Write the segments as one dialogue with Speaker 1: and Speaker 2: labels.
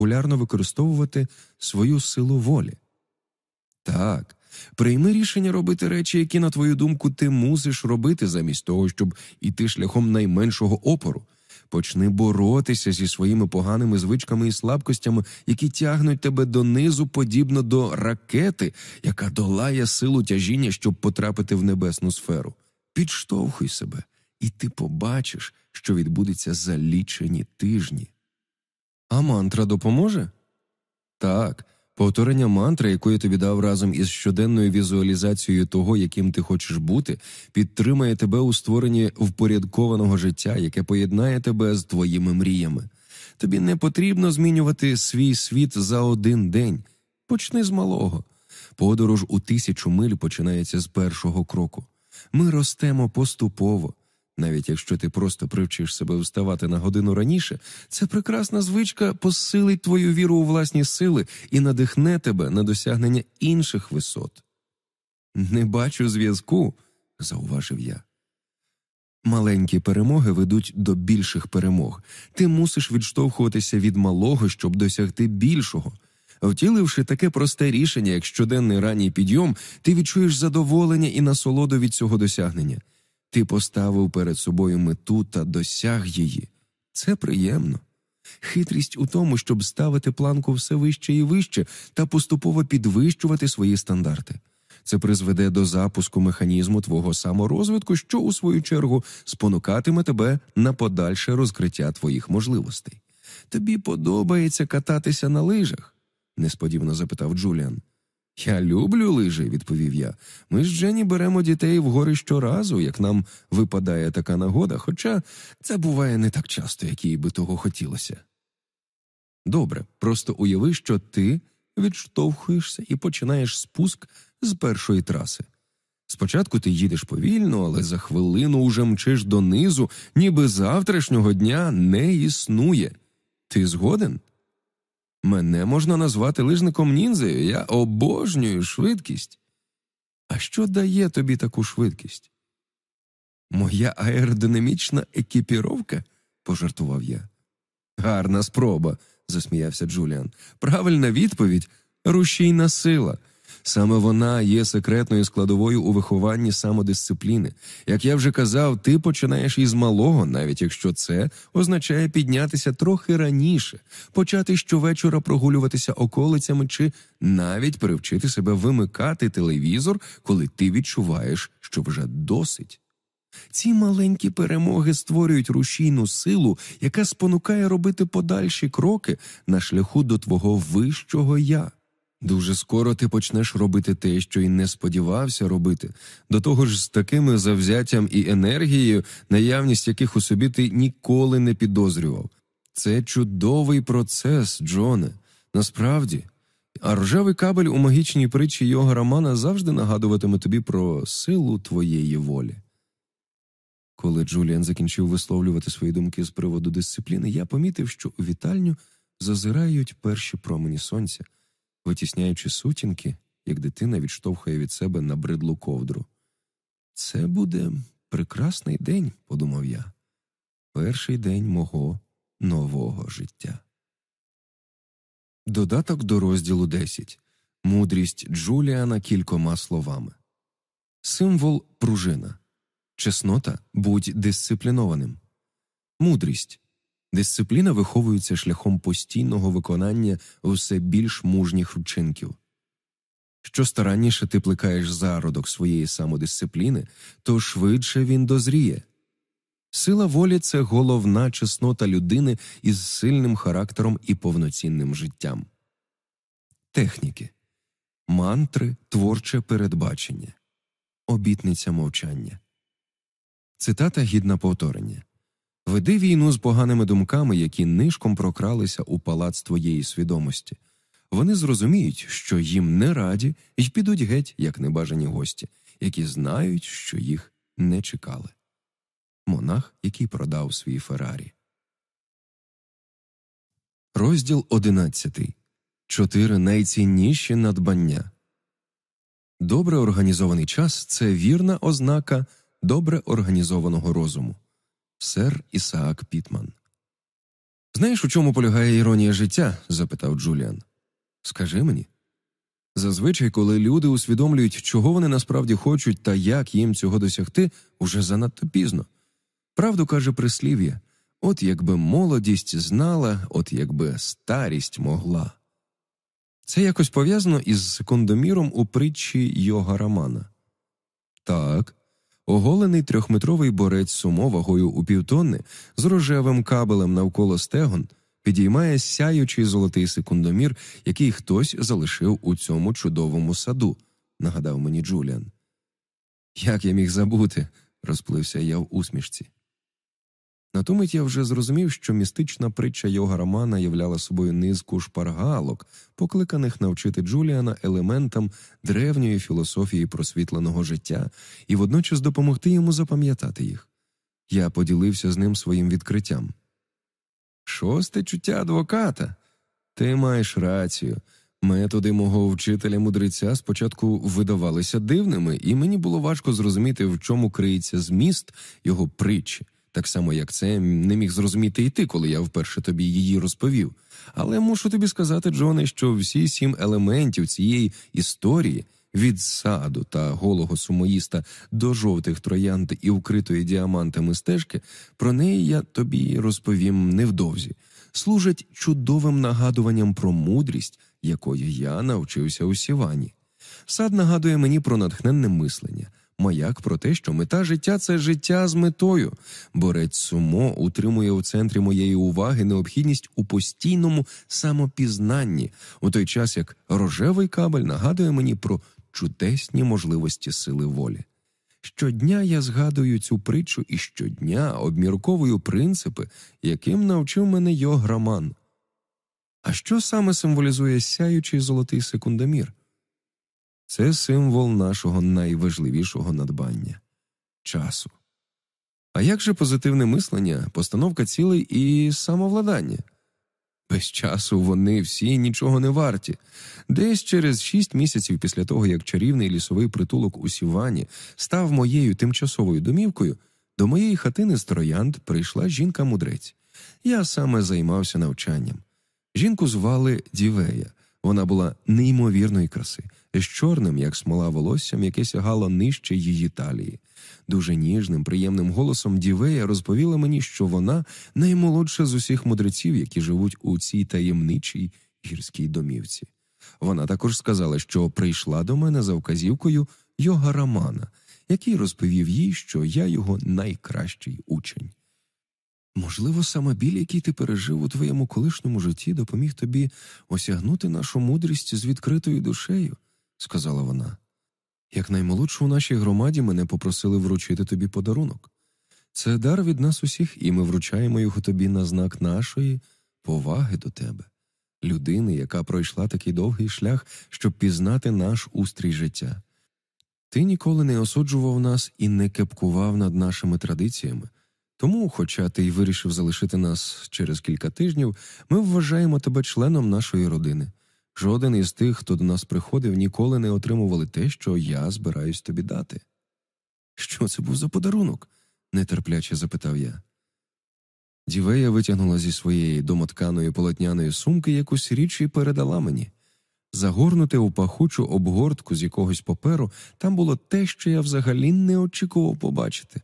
Speaker 1: регулярно використовувати свою силу волі. Так, прийми рішення робити речі, які, на твою думку, ти мусиш робити замість того, щоб іти шляхом найменшого опору. Почни боротися зі своїми поганими звичками і слабкостями, які тягнуть тебе донизу, подібно до ракети, яка долає силу тяжіння, щоб потрапити в небесну сферу. Підштовхуй себе, і ти побачиш, що відбудеться за лічені тижні. А мантра допоможе? Так. Повторення мантри, яку я тобі дав разом із щоденною візуалізацією того, яким ти хочеш бути, підтримає тебе у створенні впорядкованого життя, яке поєднає тебе з твоїми мріями. Тобі не потрібно змінювати свій світ за один день. Почни з малого. Подорож у тисячу миль починається з першого кроку. Ми ростемо поступово. Навіть якщо ти просто привчиш себе вставати на годину раніше, це прекрасна звичка посилить твою віру у власні сили і надихне тебе на досягнення інших висот. Не бачу зв'язку, зауважив я. Маленькі перемоги ведуть до більших перемог. Ти мусиш відштовхуватися від малого, щоб досягти більшого. Втіливши таке просте рішення, як щоденний ранній підйом, ти відчуєш задоволення і насолоду від цього досягнення. Ти поставив перед собою мету та досяг її. Це приємно. Хитрість у тому, щоб ставити планку все вище і вище та поступово підвищувати свої стандарти. Це призведе до запуску механізму твого саморозвитку, що, у свою чергу, спонукатиме тебе на подальше розкриття твоїх можливостей. Тобі подобається кататися на лижах? несподівано запитав Джуліан. Я люблю лижі, відповів я. Ми з Джені беремо дітей в гори щоразу, як нам випадає така нагода, хоча це буває не так часто, як їй би того хотілося. Добре, просто уяви, що ти відштовхуєшся і починаєш спуск з першої траси. Спочатку ти їдеш повільно, але за хвилину уже мчиш донизу, ніби завтрашнього дня не існує. Ти згоден? Мене можна назвати лижником ніндзею, я обожнюю швидкість. А що дає тобі таку швидкість? Моя аеродинамічна екіпіровка? пожартував я. Гарна спроба, засміявся Джуліан. Правильна відповідь рушійна сила. Саме вона є секретною складовою у вихованні самодисципліни. Як я вже казав, ти починаєш із малого, навіть якщо це означає піднятися трохи раніше, почати щовечора прогулюватися околицями чи навіть привчити себе вимикати телевізор, коли ти відчуваєш, що вже досить. Ці маленькі перемоги створюють рушійну силу, яка спонукає робити подальші кроки на шляху до твого вищого я. Дуже скоро ти почнеш робити те, що й не сподівався робити, до того ж, з такими завзяттям і енергією, наявність яких у собі ти ніколи не підозрював. Це чудовий процес, Джоне. Насправді, а рожевий кабель у магічній притчі його романа завжди нагадуватиме тобі про силу твоєї волі. Коли Джуліан закінчив висловлювати свої думки з приводу дисципліни, я помітив, що у вітальню зазирають перші промені сонця витісняючи сутінки, як дитина відштовхує від себе набридлу ковдру. Це буде прекрасний день, подумав я, перший день мого нового життя. Додаток до розділу 10. Мудрість Джуліана кількома словами. Символ пружина. Чеснота будь дисциплінованим. Мудрість Дисципліна виховується шляхом постійного виконання все більш мужніх вчинків. Що старанніше ти плекаєш зародок своєї самодисципліни, то швидше він дозріє. Сила волі це головна чеснота людини із сильним характером і повноцінним життям. Техніки мантри, творче передбачення, обітниця мовчання. Цитата гідна повторення. Веди війну з поганими думками, які нишком прокралися у палац твоєї свідомості. Вони зрозуміють, що їм не раді, і підуть геть, як небажані гості, які знають, що їх не чекали. Монах, який продав свій Феррарі. Розділ одинадцятий. Чотири найцінніші надбання. Добре організований час це вірна ознака добре організованого розуму. Сер Ісаак Пітман. Знаєш, у чому полягає іронія життя? запитав Джуліан. Скажи мені. Зазвичай, коли люди усвідомлюють, чого вони насправді хочуть та як їм цього досягти, уже занадто пізно. Правду каже прислів'я от якби молодість знала, от якби старість могла. Це якось пов'язано із секундоміром у притчі Йога Рамана. Так, оголений трьохметровий борець сумо вагою у півтонни з рожевим кабелем навколо стегон підіймає сяючий золотий секундомір, який хтось залишив у цьому чудовому саду, нагадав мені Джуліан. Як я міг забути, розплився я в усмішці. На ту мить я вже зрозумів, що містична притча йога Романа являла собою низку шпаргалок, покликаних навчити Джуліана елементам древньої філософії просвітленого життя і водночас допомогти йому запам'ятати їх. Я поділився з ним своїм відкриттям. Шосте чуття адвоката. Ти маєш рацію. Методи мого вчителя мудреця спочатку видавалися дивними, і мені було важко зрозуміти, в чому криється зміст його притчі, так само як це не міг зрозуміти і ти, коли я вперше тобі її розповів. Але мушу тобі сказати, Джоне, що всі сім елементів цієї історії від саду та голого сумоїста до жовтих троянд і укритої діамантами стежки, про неї я тобі розповім невдовзі, служать чудовим нагадуванням про мудрість, якої я навчився у Сівані. Сад нагадує мені про натхненне мислення. Маяк про те, що мета життя це життя з метою. Борець сумо утримує у центрі моєї уваги необхідність у постійному самопізнанні, у той час як рожевий кабель нагадує мені про чудесні можливості сили волі. Щодня я згадую цю притчу і щодня обмірковую принципи, яким навчив мене Йограман. А що саме символізує сяючий золотий секундомір? Це символ нашого найважливішого надбання часу. А як же позитивне мислення, постановка цілей і самовладання? Без часу вони всі нічого не варті. Десь через шість місяців після того, як чарівний лісовий притулок у Сівані став моєю тимчасовою домівкою, до моєї хатини з троянд прийшла жінка-мудрець. Я саме займався навчанням. Жінку звали Дівея. Вона була неймовірної краси, з чорним, як смола волоссям, яке сягало нижче її талії. Дуже ніжним, приємним голосом Дівея розповіла мені, що вона наймолодша з усіх мудреців, які живуть у цій таємничій гірській домівці. Вона також сказала, що прийшла до мене за вказівкою йога Рамана, який розповів їй, що я його найкращий учень. Можливо, саме біль, який ти пережив у твоєму колишньому житті, допоміг тобі осягнути нашу мудрість з відкритою душею, сказала вона. Як наймолодшу у нашій громаді мене попросили вручити тобі подарунок. Це дар від нас усіх, і ми вручаємо його тобі на знак нашої поваги до тебе, людини, яка пройшла такий довгий шлях, щоб пізнати наш устрій життя. Ти ніколи не осуджував нас і не кепкував над нашими традиціями. Тому, хоча ти й вирішив залишити нас через кілька тижнів, ми вважаємо тебе членом нашої родини. Жоден із тих, хто до нас приходив, ніколи не отримували те, що я збираюсь тобі дати. Що це був за подарунок? нетерпляче запитав я. Дівея витягнула зі своєї домотканої полотняної сумки якусь річ і передала мені. Загорнуте у пахучу обгортку з якогось паперу, там було те, що я взагалі не очікував побачити.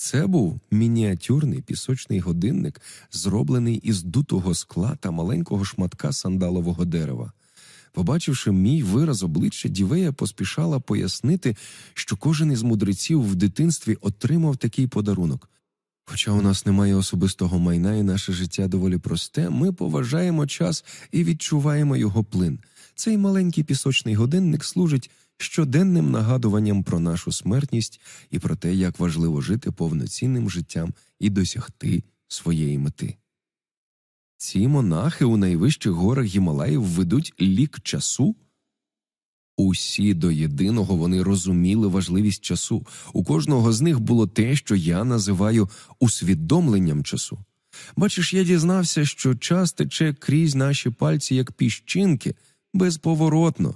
Speaker 1: Це був мініатюрний пісочний годинник, зроблений із дутого скла та маленького шматка сандалового дерева. Побачивши мій вираз обличчя, Дівея поспішала пояснити, що кожен із мудреців в дитинстві отримав такий подарунок. Хоча у нас немає особистого майна і наше життя доволі просте, ми поважаємо час і відчуваємо його плин. Цей маленький пісочний годинник служить щоденним нагадуванням про нашу смертність і про те, як важливо жити повноцінним життям і досягти своєї мети. Ці монахи у найвищих горах Гімалаїв ведуть лік часу. Усі до єдиного вони розуміли важливість часу. У кожного з них було те, що я називаю усвідомленням часу. Бачиш, я дізнався, що час тече крізь наші пальці як піщинки, безповоротно.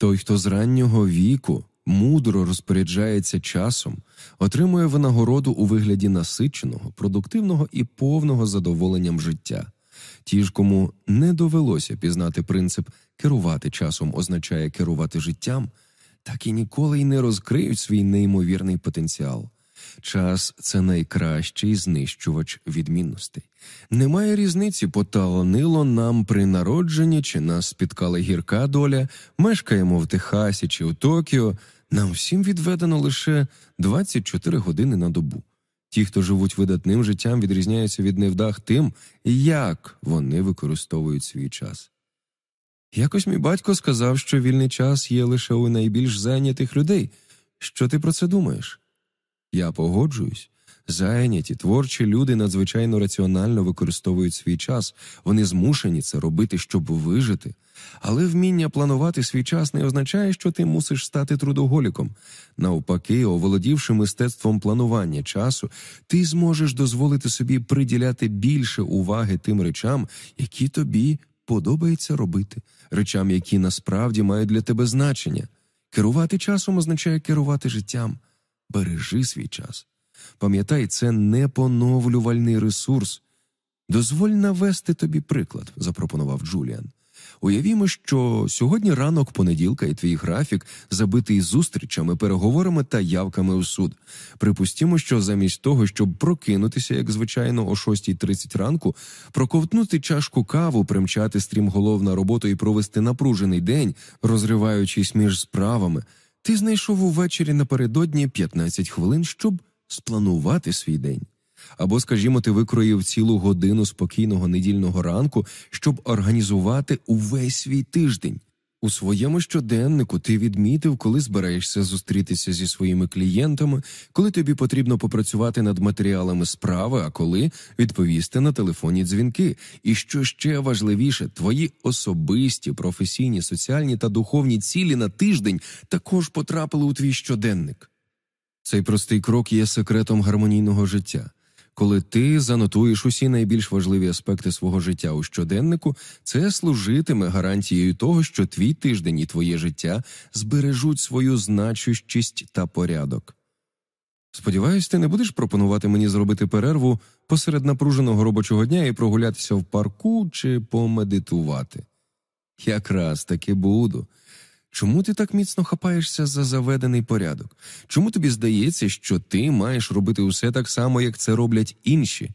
Speaker 1: Той, хто з раннього віку мудро розпоряджається часом, отримує винагороду у вигляді насиченого, продуктивного і повного задоволенням життя. Ті ж, кому не довелося пізнати принцип керувати часом означає керувати життям, так і ніколи й не розкриють свій неймовірний потенціал. Час це найкращий знищувач відмінностей. Немає різниці, поталанило нам при народженні, чи нас спіткала гірка доля, мешкаємо в Техасі чи у Токіо. Нам всім відведено лише 24 години на добу. Ті, хто живуть видатним життям, відрізняються від невдах тим, як вони використовують свій час. Якось мій батько сказав, що вільний час є лише у найбільш зайнятих людей. Що ти про це думаєш? Я погоджуюсь. Зайняті, творчі люди надзвичайно раціонально використовують свій час, вони змушені це робити, щоб вижити. Але вміння планувати свій час не означає, що ти мусиш стати трудоголіком. Навпаки, оволодівши мистецтвом планування часу, ти зможеш дозволити собі приділяти більше уваги тим речам, які тобі подобається робити, речам, які насправді мають для тебе значення. Керувати часом означає керувати життям. Бережи свій час. Пам'ятай, це не поновлювальний ресурс. Дозволь навести тобі приклад, запропонував Джуліан. Уявімо, що сьогодні ранок понеділка, і твій графік забитий зустрічами, переговорами та явками у суд. Припустімо, що замість того, щоб прокинутися, як звичайно, о 6.30 ранку, проковтнути чашку каву, примчати стрімголов на роботу і провести напружений день, розриваючись між справами, ти знайшов увечері напередодні 15 хвилин, щоб спланувати свій день. Або, скажімо, ти викроїв цілу годину спокійного недільного ранку, щоб організувати увесь свій тиждень. У своєму щоденнику ти відмітив, коли збираєшся зустрітися зі своїми клієнтами, коли тобі потрібно попрацювати над матеріалами справи, а коли відповісти на телефонні дзвінки. І що ще важливіше, твої особисті, професійні, соціальні та духовні цілі на тиждень також потрапили у твій щоденник. Цей простий крок є секретом гармонійного життя. Коли ти занотуєш усі найбільш важливі аспекти свого життя у щоденнику, це служитиме гарантією того, що твій тиждень і твоє життя збережуть свою значущість та порядок. Сподіваюсь, ти не будеш пропонувати мені зробити перерву посеред напруженого робочого дня і прогулятися в парку чи помедитувати. Якраз таки буду. Чому ти так міцно хапаєшся за заведений порядок? Чому тобі здається, що ти маєш робити усе так само, як це роблять інші?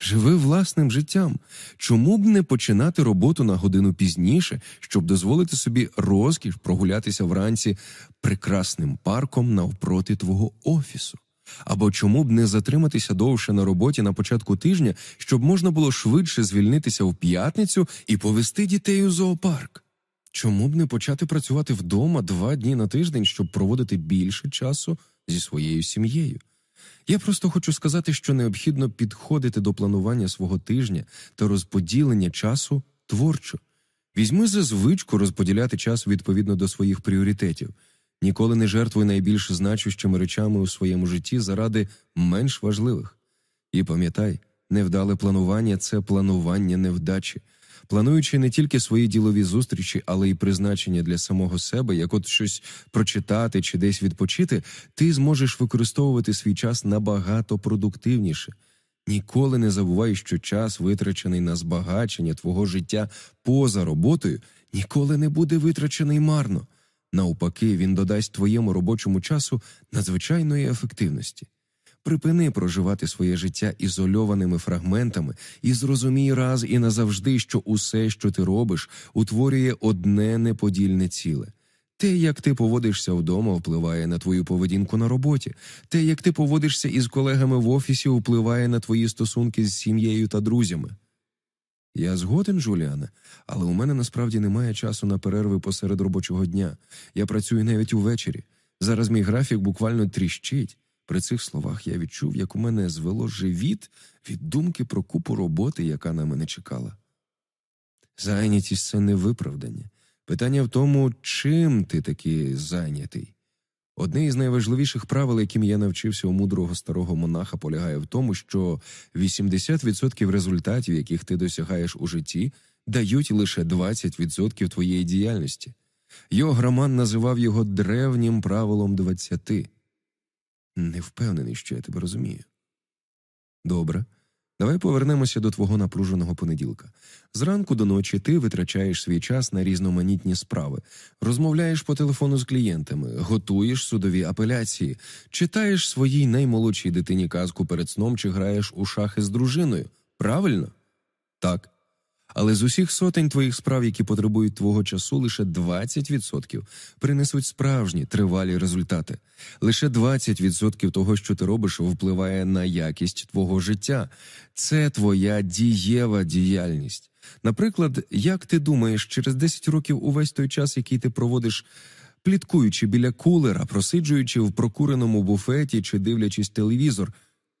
Speaker 1: Живи власним життям. Чому б не починати роботу на годину пізніше, щоб дозволити собі розкіш прогулятися вранці прекрасним парком навпроти твого офісу? Або чому б не затриматися довше на роботі на початку тижня, щоб можна було швидше звільнитися в п'ятницю і повести дітей у зоопарк? Чому б не почати працювати вдома два дні на тиждень, щоб проводити більше часу зі своєю сім'єю? Я просто хочу сказати, що необхідно підходити до планування свого тижня та розподілення часу творчо. Візьми за звичку розподіляти час відповідно до своїх пріоритетів. Ніколи не жертвуй найбільш значущими речами у своєму житті заради менш важливих. І пам'ятай, невдале планування це планування невдачі плануючи не тільки свої ділові зустрічі, але й призначення для самого себе, як от щось прочитати чи десь відпочити, ти зможеш використовувати свій час набагато продуктивніше. Ніколи не забувай, що час, витрачений на збагачення твого життя поза роботою, ніколи не буде витрачений марно. Навпаки, він додасть твоєму робочому часу надзвичайної ефективності. Припини проживати своє життя ізольованими фрагментами і зрозумій раз і назавжди, що усе, що ти робиш, утворює одне неподільне ціле. Те, як ти поводишся вдома, впливає на твою поведінку на роботі. Те, як ти поводишся із колегами в офісі, впливає на твої стосунки з сім'єю та друзями. Я згоден, Джуліане, але у мене насправді немає часу на перерви посеред робочого дня. Я працюю навіть увечері. Зараз мій графік буквально тріщить. При цих словах я відчув, як у мене звело живіт від думки про купу роботи, яка на мене чекала. Зайнятість це не виправдання. Питання в тому, чим ти таки зайнятий. Одне із найважливіших правил, яким я навчився у мудрого старого монаха, полягає в тому, що 80% результатів, яких ти досягаєш у житті, дають лише 20% твоєї діяльності. Його громан називав його древнім правилом 20. Не впевнений, що я тебе розумію. Добре, Давай повернемося до твого напруженого понеділка. Зранку до ночі ти витрачаєш свій час на різноманітні справи, розмовляєш по телефону з клієнтами, готуєш судові апеляції, читаєш своїй наймолодшій дитині казку перед сном чи граєш у шахи з дружиною. Правильно? Так. Але з усіх сотень твоїх справ, які потребують твого часу, лише 20% принесуть справжні тривалі результати. Лише 20% того, що ти робиш, впливає на якість твого життя. Це твоя дієва діяльність. Наприклад, як ти думаєш, через 10 років увесь той час, який ти проводиш, пліткуючи біля кулера, просиджуючи в прокуреному буфеті чи дивлячись телевізор,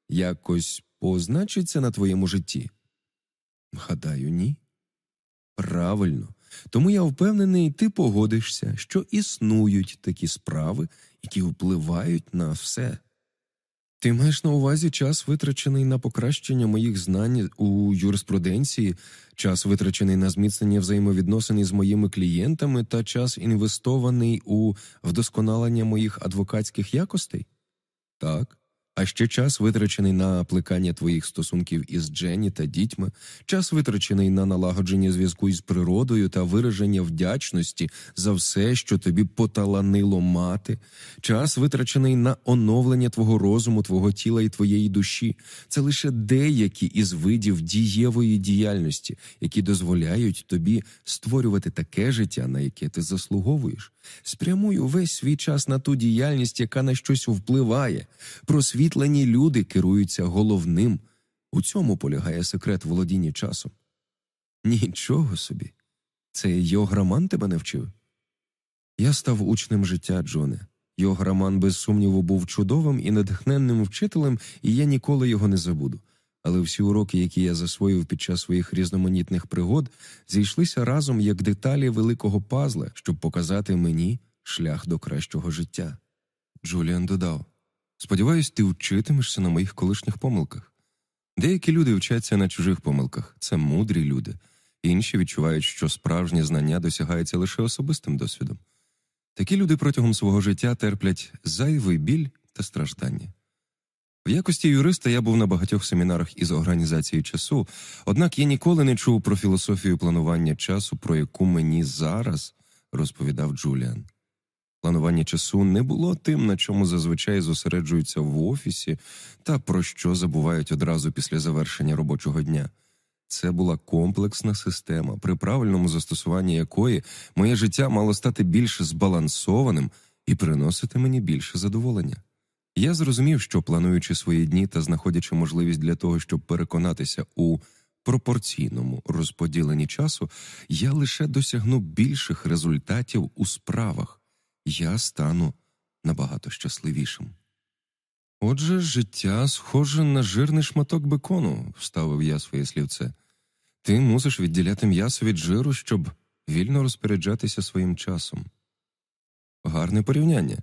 Speaker 1: якось позначиться на твоєму житті? Гадаю, ні. Правильно. Тому я впевнений, ти погодишся, що існують такі справи, які впливають на все. Ти маєш на увазі час, витрачений на покращення моїх знань у юриспруденції, час витрачений на зміцнення взаємовідносин з моїми клієнтами та час інвестований у вдосконалення моїх адвокатських якостей? Так а ще час витрачений на плекання твоїх стосунків із Дженні та дітьми, час витрачений на налагодження зв'язку із природою та вираження вдячності за все, що тобі поталанило мати, час витрачений на оновлення твого розуму, твого тіла і твоєї душі. Це лише деякі із видів дієвої діяльності, які дозволяють тобі створювати таке життя, на яке ти заслуговуєш. Спрямуй увесь свій час на ту діяльність, яка на щось впливає. Просвітлені люди керуються головним. У цьому полягає секрет володіння часом. Нічого собі. Це Йограман тебе не вчив? Я став учнем життя, Джоне. Йограман, без сумніву, був чудовим і натхненним вчителем, і я ніколи його не забуду але всі уроки, які я засвоїв під час своїх різноманітних пригод, зійшлися разом як деталі великого пазла, щоб показати мені шлях до кращого життя. Джуліан додав Сподіваюсь, ти вчитимешся на моїх колишніх помилках. Деякі люди вчаться на чужих помилках, це мудрі люди, інші відчувають, що справжнє знання досягається лише особистим досвідом. Такі люди протягом свого життя терплять зайвий біль та страждання. В якості юриста я був на багатьох семінарах із організації часу, однак я ніколи не чув про філософію планування часу, про яку мені зараз розповідав Джуліан. Планування часу не було тим, на чому зазвичай зосереджуються в офісі, та про що забувають одразу після завершення робочого дня. Це була комплексна система, при правильному застосуванні якої моє життя мало стати більш збалансованим і приносити мені більше задоволення. Я зрозумів, що плануючи свої дні та знаходячи можливість для того, щоб переконатися у пропорційному розподіленні часу, я лише досягну більших результатів у справах, я стану набагато щасливішим. Отже, життя схоже на жирний шматок бекону, вставив я своє слівце. Ти мусиш відділяти м'ясо від жиру, щоб вільно розпоряджатися своїм часом. Гарне порівняння.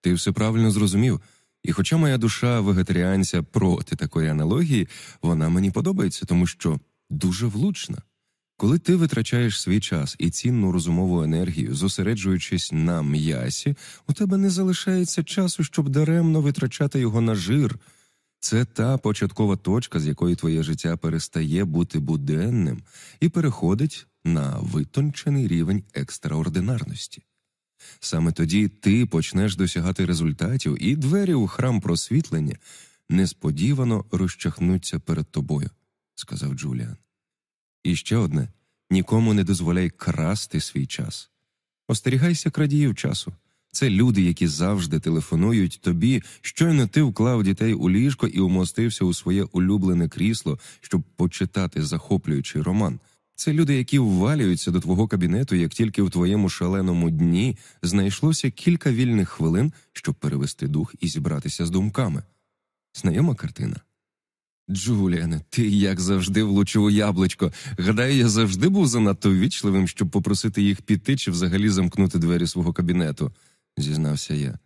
Speaker 1: Ти все правильно зрозумів. І хоча моя душа вегетаріанця проти такої аналогії, вона мені подобається, тому що дуже влучна. Коли ти витрачаєш свій час і цінну розумову енергію, зосереджуючись на м'ясі, у тебе не залишається часу, щоб даремно витрачати його на жир. Це та початкова точка, з якої твоє життя перестає бути буденним і переходить на витончений рівень екстраординарності. Саме тоді ти почнеш досягати результатів, і двері у храм просвітлення несподівано розчахнуться перед тобою, сказав Джуліан. І ще одне нікому не дозволяй красти свій час. Остерігайся крадіїв часу. Це люди, які завжди телефонують тобі, щойно ти вклав дітей у ліжко і умостився у своє улюблене крісло, щоб почитати захоплюючий роман. Це люди, які ввалюються до твого кабінету, як тільки в твоєму шаленому дні знайшлося кілька вільних хвилин, щоб перевести дух і зібратися з думками. Знайома картина. Джуліане, ти як завжди влучив у яблучко. Гадаю, я завжди був занадто ввічливим, щоб попросити їх піти чи взагалі замкнути двері свого кабінету, зізнався я.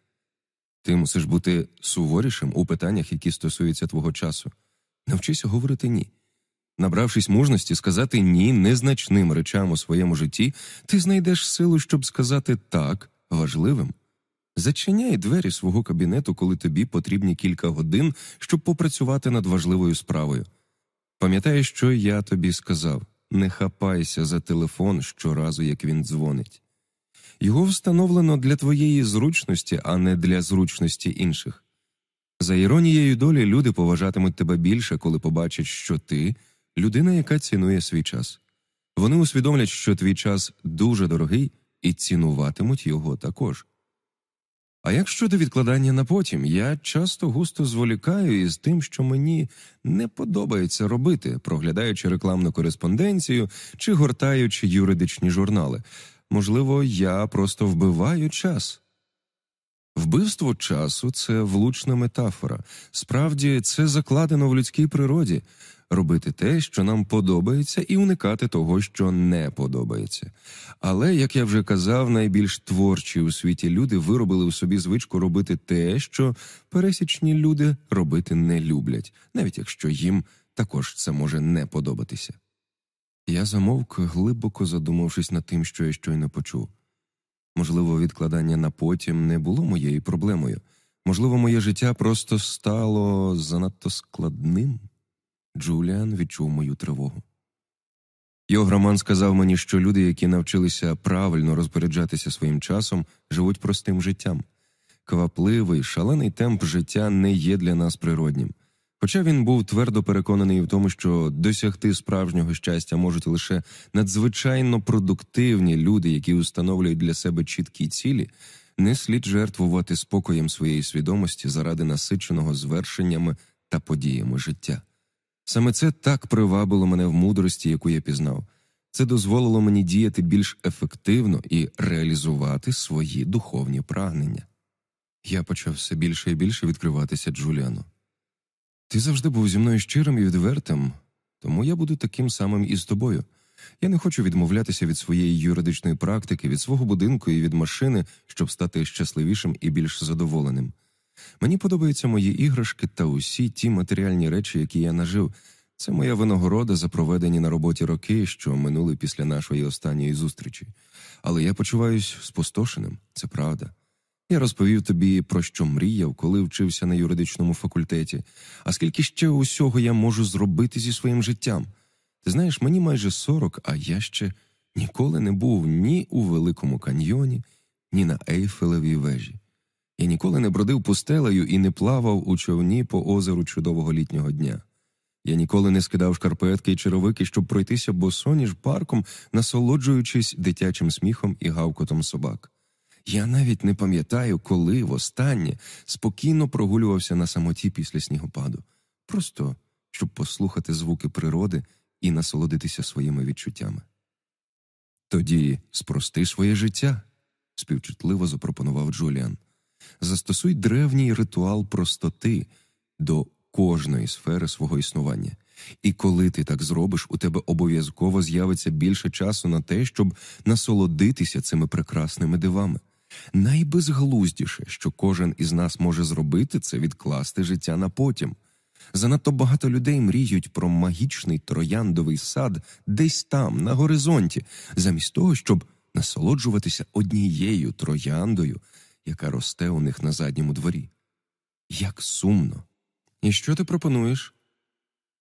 Speaker 1: Ти мусиш бути суворішим у питаннях, які стосуються твого часу. Навчися говорити ні. Набравшись мужності сказати ні незначним речам у своєму житті, ти знайдеш силу, щоб сказати так важливим. Зачиняй двері свого кабінету, коли тобі потрібні кілька годин, щоб попрацювати над важливою справою. Пам'ятай, що я тобі сказав не хапайся за телефон щоразу, як він дзвонить. Його встановлено для твоєї зручності, а не для зручності інших. За іронією долі, люди поважатимуть тебе більше, коли побачать, що ти людина, яка цінує свій час. Вони усвідомлять, що твій час дуже дорогий, і цінуватимуть його також. А як щодо відкладання на потім, я часто густо зволікаю із тим, що мені не подобається робити, проглядаючи рекламну кореспонденцію чи гортаючи юридичні журнали. Можливо, я просто вбиваю час. Вбивство часу це влучна метафора. Справді, це закладено в людській природі робити те, що нам подобається, і уникати того, що не подобається. Але, як я вже казав, найбільш творчі у світі люди виробили у собі звичку робити те, що пересічні люди робити не люблять, навіть якщо їм також це може не подобатися. Я замовк, глибоко задумавшись над тим, що я щойно почув. Можливо, відкладання на потім не було моєю проблемою. Можливо, моє життя просто стало занадто складним. Джуліан відчув мою тривогу. Йограман сказав мені, що люди, які навчилися правильно розпоряджатися своїм часом, живуть простим життям. Квапливий, шалений темп життя не є для нас природнім. Хоча він був твердо переконаний в тому, що досягти справжнього щастя можуть лише надзвичайно продуктивні люди, які установлюють для себе чіткі цілі, не слід жертвувати спокоєм своєї свідомості заради насиченого звершеннями та подіями життя. Саме це так привабило мене в мудрості, яку я пізнав. Це дозволило мені діяти більш ефективно і реалізувати свої духовні прагнення. Я почав все більше і більше відкриватися Джуліану. Ти завжди був зі мною щирим і відвертим, тому я буду таким самим і з тобою. Я не хочу відмовлятися від своєї юридичної практики, від свого будинку і від машини, щоб стати щасливішим і більш задоволеним. Мені подобаються мої іграшки та усі ті матеріальні речі, які я нажив. Це моя винагорода за проведені на роботі роки, що минули після нашої останньої зустрічі. Але я почуваюся спустошеним, це правда. Я розповів тобі, про що мріяв, коли вчився на юридичному факультеті, а скільки ще усього я можу зробити зі своїм життям. Ти знаєш, мені майже сорок, а я ще ніколи не був ні у Великому каньйоні, ні на Ейфелевій вежі. Я ніколи не бродив пустелею і не плавав у човні по озеру чудового літнього дня. Я ніколи не скидав шкарпетки й черевики, щоб пройтися босоніж парком, насолоджуючись дитячим сміхом і гавкотом собак. Я навіть не пам'ятаю, коли востаннє спокійно прогулювався на самоті після снігопаду, просто щоб послухати звуки природи і насолодитися своїми відчуттями. Тоді спрости своє життя, співчутливо запропонував Джуліан. Застосуй древній ритуал простоти до кожної сфери свого існування. І коли ти так зробиш, у тебе обов'язково з'явиться більше часу на те, щоб насолодитися цими прекрасними дивами. Найбезглуздіше, що кожен із нас може зробити, це відкласти життя на потім. Занадто багато людей мріють про магічний трояндовий сад десь там, на горизонті, замість того, щоб насолоджуватися однією трояндою, яка росте у них на задньому дворі. Як сумно. І що ти пропонуєш?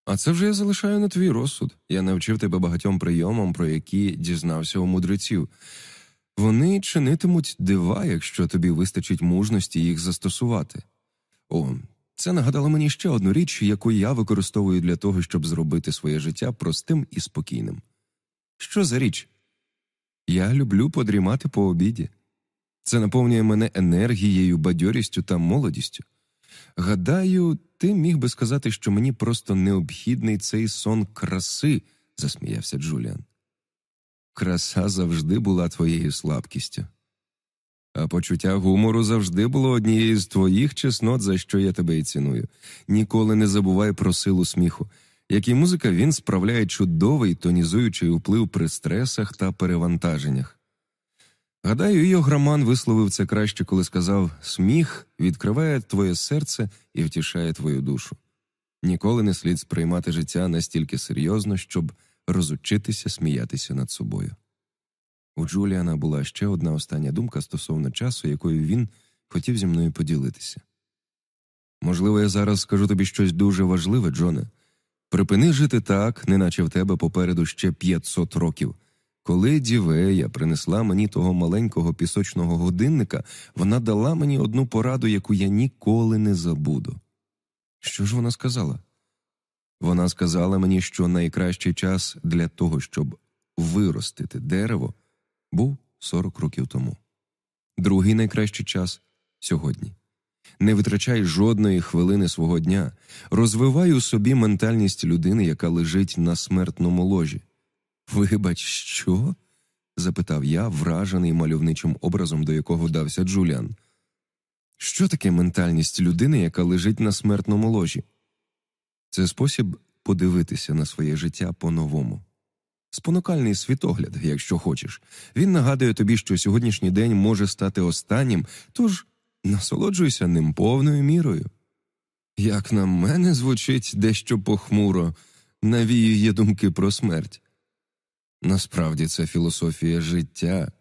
Speaker 1: А це вже я залишаю на твій розсуд. Я навчив тебе багатьом прийомам, про які дізнався у мудреців. Вони чинитимуть дива, якщо тобі вистачить мужності їх застосувати. О, це нагадало мені ще одну річ, яку я використовую для того, щоб зробити своє життя простим і спокійним. Що за річ? Я люблю подрімати по обіді. Це наповнює мене енергією, бадьорістю та молодістю. Гадаю, ти міг би сказати, що мені просто необхідний цей сон краси, засміявся Джуліан. Краса завжди була твоєю слабкістю. А почуття гумору завжди було однією з твоїх чеснот, за що я тебе і ціную. Ніколи не забувай про силу сміху. Як і музика, він справляє чудовий тонізуючий вплив при стресах та перевантаженнях. Гадаю, Йограман висловив це краще, коли сказав сміх відкриває твоє серце і втішає твою душу. Ніколи не слід сприймати життя настільки серйозно, щоб розучитися сміятися над собою. У Джуліана була ще одна остання думка стосовно часу, якою він хотів зі мною поділитися. Можливо, я зараз скажу тобі щось дуже важливе, Джоне. Припини жити так, неначе в тебе попереду ще 500 років. Коли Дівея принесла мені того маленького пісочного годинника, вона дала мені одну пораду, яку я ніколи не забуду. Що ж вона сказала? Вона сказала мені, що найкращий час для того, щоб виростити дерево, був 40 років тому. Другий найкращий час сьогодні. Не витрачай жодної хвилини свого дня, розвивай у собі ментальність людини, яка лежить на смертному ложі. Вибач, що? запитав я, вражений мальовничим образом, до якого дався Джуліан. Що таке ментальність людини, яка лежить на смертному ложі? Це спосіб подивитися на своє життя по-новому. Спонукальний світогляд, якщо хочеш. Він нагадує тобі, що сьогоднішній день може стати останнім, тож насолоджуйся ним повною мірою. Як на мене звучить дещо похмуро, навіює думки про смерть. Насправді це філософія життя.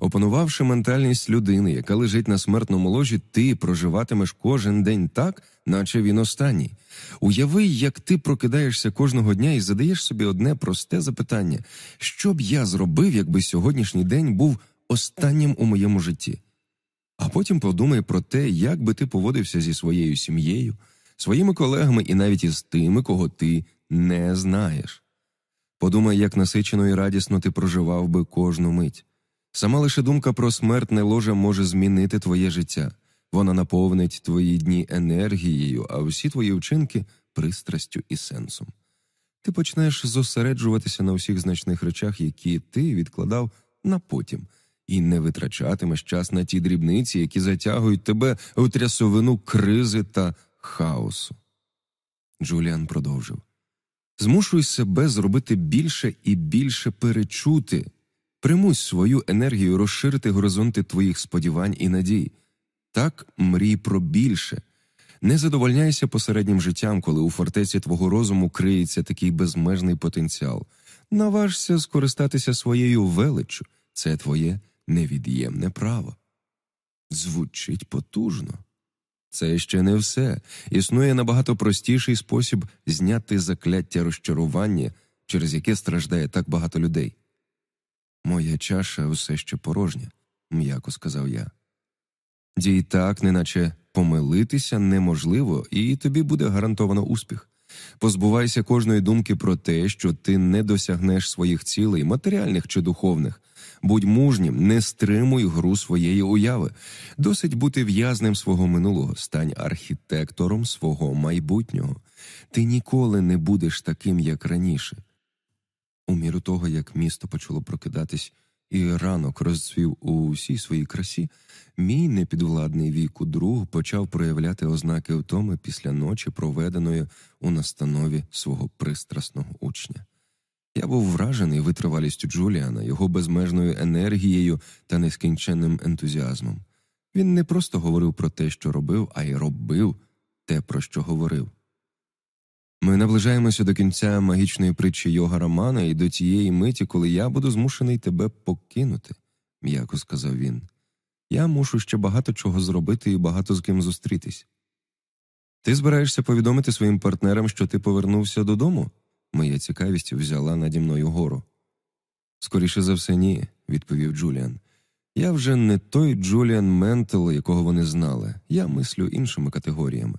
Speaker 1: Опанувавши ментальність людини, яка лежить на смертному ложі, ти проживатимеш кожен день так, наче він останній. Уяви, як ти прокидаєшся кожного дня і задаєш собі одне просте запитання: що б я зробив, якби сьогоднішній день був останнім у моєму житті? А потім подумай про те, як би ти поводився зі своєю сім'єю, своїми колегами і навіть із тими, кого ти не знаєш. Подумай, як насичено і радісно ти проживав би кожну мить. Сама лише думка про смертне ложе може змінити твоє життя. Вона наповнить твої дні енергією, а всі твої вчинки пристрастю і сенсом. Ти почнеш зосереджуватися на всіх значних речах, які ти відкладав на потім, і не витрачатимеш час на ті дрібниці, які затягують тебе у трясовину кризи та хаосу. Джуліан продовжив Змушуй себе зробити більше і більше перечути. Примусь свою енергію розширити горизонти твоїх сподівань і надій. Так мрій про більше. Не задовольняйся посереднім життям, коли у фортеці твого розуму криється такий безмежний потенціал. Наважся скористатися своєю величчю це твоє невід'ємне право. Звучить потужно. Це ще не все. Існує набагато простіший спосіб зняти закляття розчарування, через яке страждає так багато людей. Моя чаша все ще порожня, м'яко сказав я. Дій так, неначе помилитися неможливо, і тобі буде гарантовано успіх. Позбувайся кожної думки про те, що ти не досягнеш своїх цілей, матеріальних чи духовних. Будь мужнім, не стримуй гру своєї уяви. Досить бути в'язнем свого минулого, стань архітектором свого майбутнього. Ти ніколи не будеш таким, як раніше. У міру того, як місто почало прокидатись, і ранок розцвів у всій своїй красі, мій непідвладний віку друг почав проявляти ознаки втоми після ночі, проведеної у настанові свого пристрасного учня. Я був вражений витривалістю Джуліана, його безмежною енергією та нескінченним ентузіазмом. Він не просто говорив про те, що робив, а й робив те, про що говорив. Ми наближаємося до кінця магічної притчі йога Романа і до тієї миті, коли я буду змушений тебе покинути, м'яко сказав він. Я мушу ще багато чого зробити і багато з ким зустрітись. Ти збираєшся повідомити своїм партнерам, що ти повернувся додому? Моя цікавість взяла наді мною гору. Скоріше за все, ні, відповів Джуліан. Я вже не той Джуліан Ментел, якого вони знали. Я мислю іншими категоріями,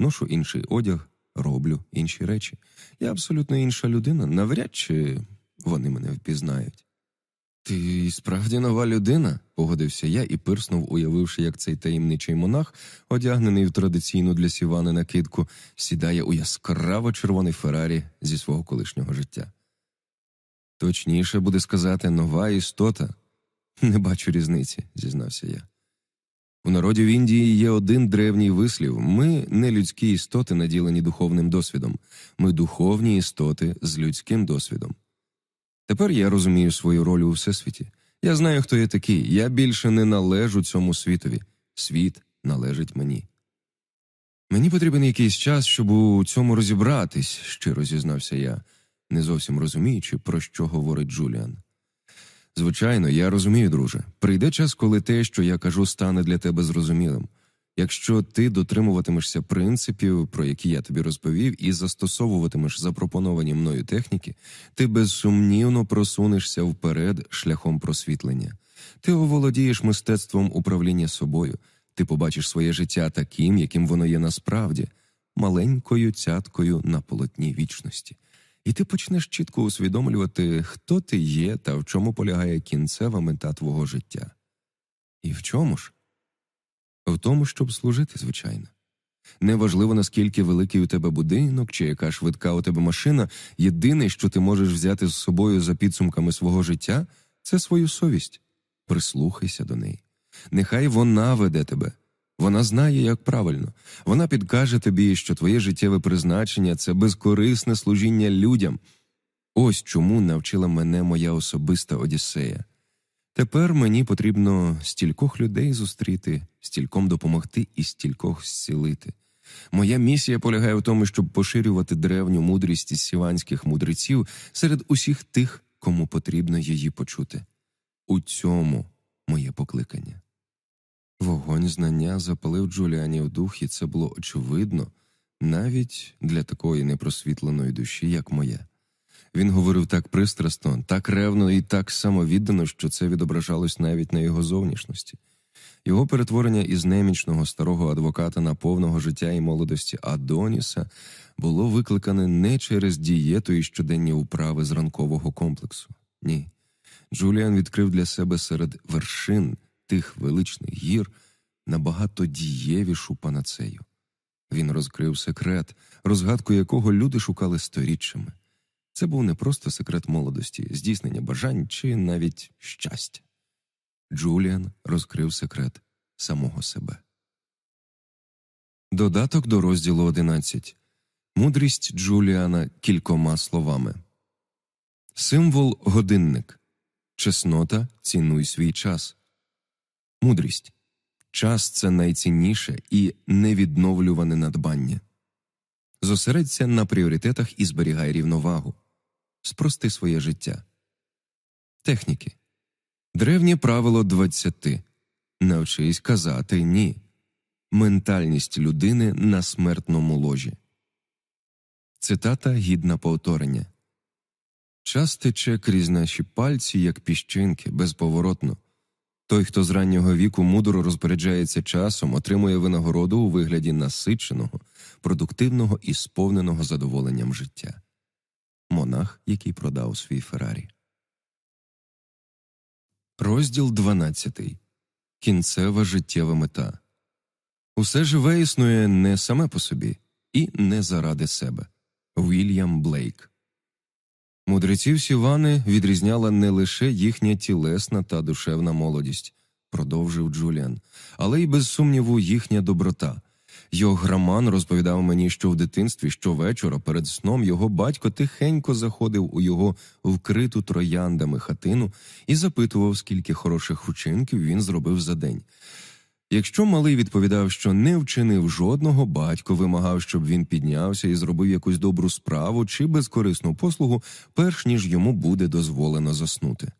Speaker 1: ношу інший одяг, роблю інші речі. Я абсолютно інша людина, навряд чи вони мене впізнають. Ти справді нова людина, погодився я і пирснув, уявивши, як цей таємничий монах, одягнений в традиційну для Сівани накидку, сідає у яскраво червоний Феррарі зі свого колишнього життя. Точніше буде сказати нова істота. Не бачу різниці, зізнався я. У народі в Індії є один древній вислів ми не людські істоти, наділені духовним досвідом, ми духовні істоти з людським досвідом. Тепер я розумію свою роль у всесвіті. Я знаю, хто я такий. Я більше не належу цьому світові. Світ належить мені. Мені потрібен якийсь час, щоб у цьому розібратись, щиро зізнався я, не зовсім розуміючи, про що говорить Джуліан. Звичайно, я розумію, друже. Прийде час, коли те, що я кажу, стане для тебе зрозумілим. Якщо ти дотримуватимешся принципів, про які я тобі розповів, і застосовуватимеш запропоновані мною техніки, ти безсумнівно просунешся вперед шляхом просвітлення. Ти оволодієш мистецтвом управління собою, ти побачиш своє життя таким, яким воно є насправді, маленькою цяткою на полотні вічності. І ти почнеш чітко усвідомлювати, хто ти є та в чому полягає кінцева мета твого життя. І в чому ж? В тому, щоб служити, звичайно. Неважливо, наскільки великий у тебе будинок чи яка швидка у тебе машина, єдине, що ти можеш взяти з собою за підсумками свого життя, це свою совість. Прислухайся до неї. Нехай вона веде тебе. Вона знає, як правильно. Вона підкаже тобі, що твоє життєве призначення це безкорисне служіння людям. Ось чому навчила мене моя особиста Одіссея. Тепер мені потрібно стількох людей зустріти, стільком допомогти і стількох зцілити. Моя місія полягає в тому, щоб поширювати древню мудрість із сіванських мудреців серед усіх тих, кому потрібно її почути. У цьому моє покликання. Вогонь знання запалив Джуліані в дух, і це було очевидно навіть для такої непросвітленої душі, як моя. Він говорив так пристрасно, так ревно і так самовіддано, що це відображалось навіть на його зовнішності. Його перетворення із немічного старого адвоката на повного життя і молодості Адоніса було викликане не через дієту і щоденні управи з ранкового комплексу. Ні. Джуліан відкрив для себе серед вершин тих величних гір набагато дієвішу панацею. Він розкрив секрет, розгадку якого люди шукали сторіччями. Це був не просто секрет молодості, здійснення бажань чи навіть щастя. Джуліан розкрив секрет самого себе. Додаток до розділу 11. Мудрість Джуліана кількома словами. Символ годинник. Чеснота цінуй свій час. Мудрість. Час це найцінніше і невідновлюване надбання. Зосередься на пріоритетах і зберігай рівновагу спрости своє життя. Техніки. Древнє правило 20. Навчись казати ні. Ментальність людини на смертному ложі. Цитата гідна повторення. Час тече крізь наші пальці, як піщинки, безповоротно. Той, хто з раннього віку мудро розпоряджається часом, отримує винагороду у вигляді насиченого, продуктивного і сповненого задоволенням життя монах, який продав свій Феррарі. Розділ 12. Кінцева життєва мета. Усе живе існує не саме по собі і не заради себе. Вільям Блейк. Мудреців Сівани відрізняла не лише їхня тілесна та душевна молодість, продовжив Джуліан, але й без сумніву їхня доброта, Йограман розповідав мені, що в дитинстві щовечора перед сном його батько тихенько заходив у його вкриту трояндами хатину і запитував, скільки хороших учинків він зробив за день. Якщо малий відповідав, що не вчинив жодного, батько вимагав, щоб він піднявся і зробив якусь добру справу чи безкорисну послугу, перш ніж йому буде дозволено заснути.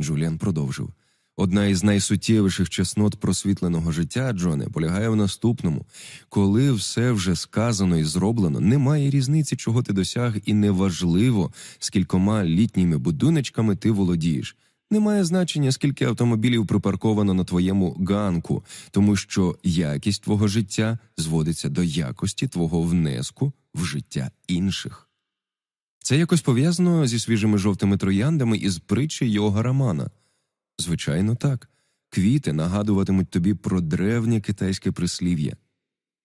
Speaker 1: Джуліан продовжив. Одна із найсуттєвіших чеснот просвітленого життя, Джоне, полягає в наступному коли все вже сказано і зроблено, немає різниці, чого ти досяг, і неважливо, скількома літніми будиночками ти володієш. Немає значення, скільки автомобілів припарковано на твоєму ганку, тому що якість твого життя зводиться до якості твого внеску в життя інших. Це якось пов'язано зі свіжими жовтими трояндами із притчі Йога Рамана – Звичайно, так. Квіти нагадуватимуть тобі про древнє китайське прислів'я.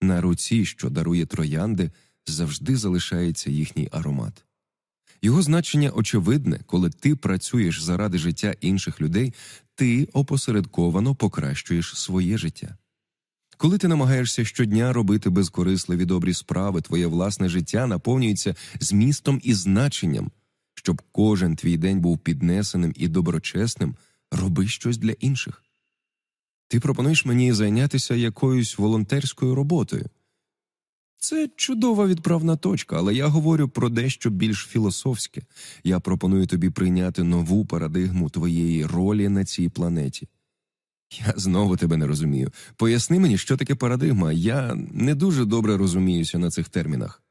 Speaker 1: На руці, що дарує троянди, завжди залишається їхній аромат. Його значення очевидне, коли ти працюєш заради життя інших людей, ти опосередковано покращуєш своє життя. Коли ти намагаєшся щодня робити безкорисливі добрі справи, твоє власне життя наповнюється змістом і значенням, щоб кожен твій день був піднесеним і доброчесним роби щось для інших. Ти пропонуєш мені зайнятися якоюсь волонтерською роботою. Це чудова відправна точка, але я говорю про дещо більш філософське. Я пропоную тобі прийняти нову парадигму твоєї ролі на цій планеті. Я знову тебе не розумію. Поясни мені, що таке парадигма. Я не дуже добре розуміюся на цих термінах.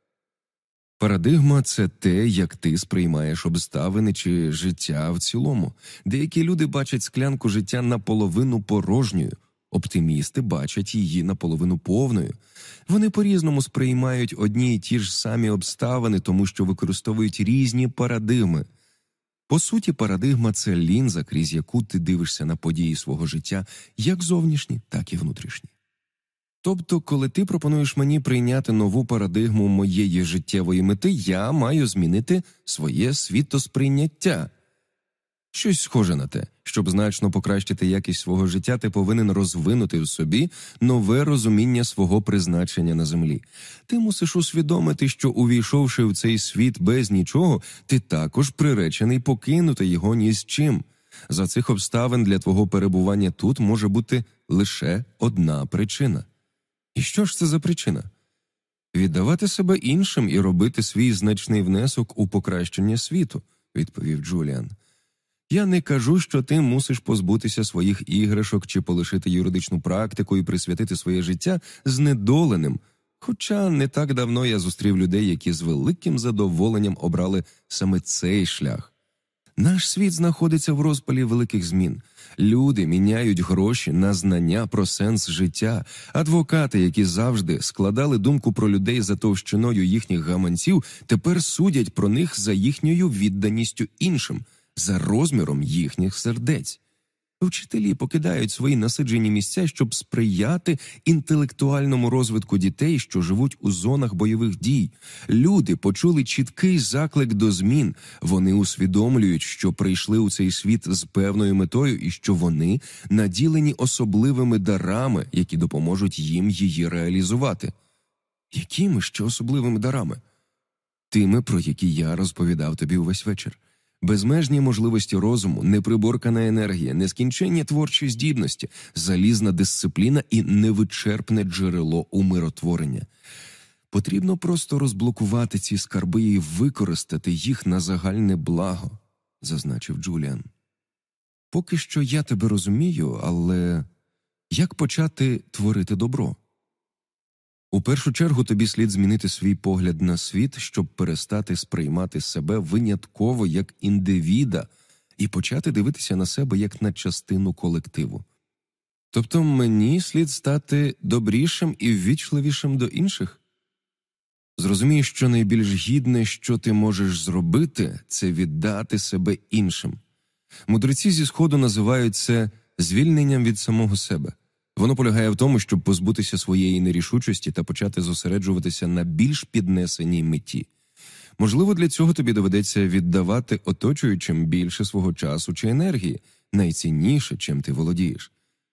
Speaker 1: Парадигма це те, як ти сприймаєш обставини чи життя в цілому. Деякі люди бачать склянку життя наполовину порожньою, оптимісти бачать її наполовину повною. Вони по різному сприймають одні й ті ж самі обставини, тому що використовують різні парадигми. По суті, парадигма це лінза, крізь яку ти дивишся на події свого життя, як зовнішні, так і внутрішні. Тобто, коли ти пропонуєш мені прийняти нову парадигму моєї життєвої мети, я маю змінити своє світосприйняття. Щось схоже на те, щоб значно покращити якість свого життя, ти повинен розвинути в собі нове розуміння свого призначення на землі. Ти мусиш усвідомити, що, увійшовши в цей світ без нічого, ти також приречений покинути його ні з чим. За цих обставин для твого перебування тут може бути лише одна причина. І що ж це за причина? Віддавати себе іншим і робити свій значний внесок у покращення світу, відповів Джуліан. Я не кажу, що ти мусиш позбутися своїх іграшок чи полишити юридичну практику і присвятити своє життя знедоленим. Хоча не так давно я зустрів людей, які з великим задоволенням обрали саме цей шлях. Наш світ знаходиться в розпалі великих змін. Люди міняють гроші на знання про сенс життя. Адвокати, які завжди складали думку про людей за товщиною їхніх гаманців, тепер судять про них за їхньою відданістю іншим за розміром їхніх сердець. Вчителі покидають свої насиджені місця, щоб сприяти інтелектуальному розвитку дітей, що живуть у зонах бойових дій. Люди почули чіткий заклик до змін. Вони усвідомлюють, що прийшли у цей світ з певною метою, і що вони наділені особливими дарами, які допоможуть їм її реалізувати. Якими ще особливими дарами? Тими, про які я розповідав тобі увесь вечір безмежні можливості розуму, неприборкана енергія, нескінченні творчі здібності, залізна дисципліна і невичерпне джерело умиротворення. Потрібно просто розблокувати ці скарби і використати їх на загальне благо, зазначив Джуліан. Поки що я тебе розумію, але як почати творити добро? У першу чергу тобі слід змінити свій погляд на світ, щоб перестати сприймати себе винятково як індивіда і почати дивитися на себе як на частину колективу. Тобто мені слід стати добрішим і ввічливішим до інших. Зрозумій, що найбільш гідне, що ти можеш зробити, це віддати себе іншим. Мудреці зі сходу називають це звільненням від самого себе. Воно полягає в тому, щоб позбутися своєї нерішучості та почати зосереджуватися на більш піднесеній меті. Можливо, для цього тобі доведеться віддавати оточуючим більше свого часу чи енергії, найцінніше, чим ти володієш.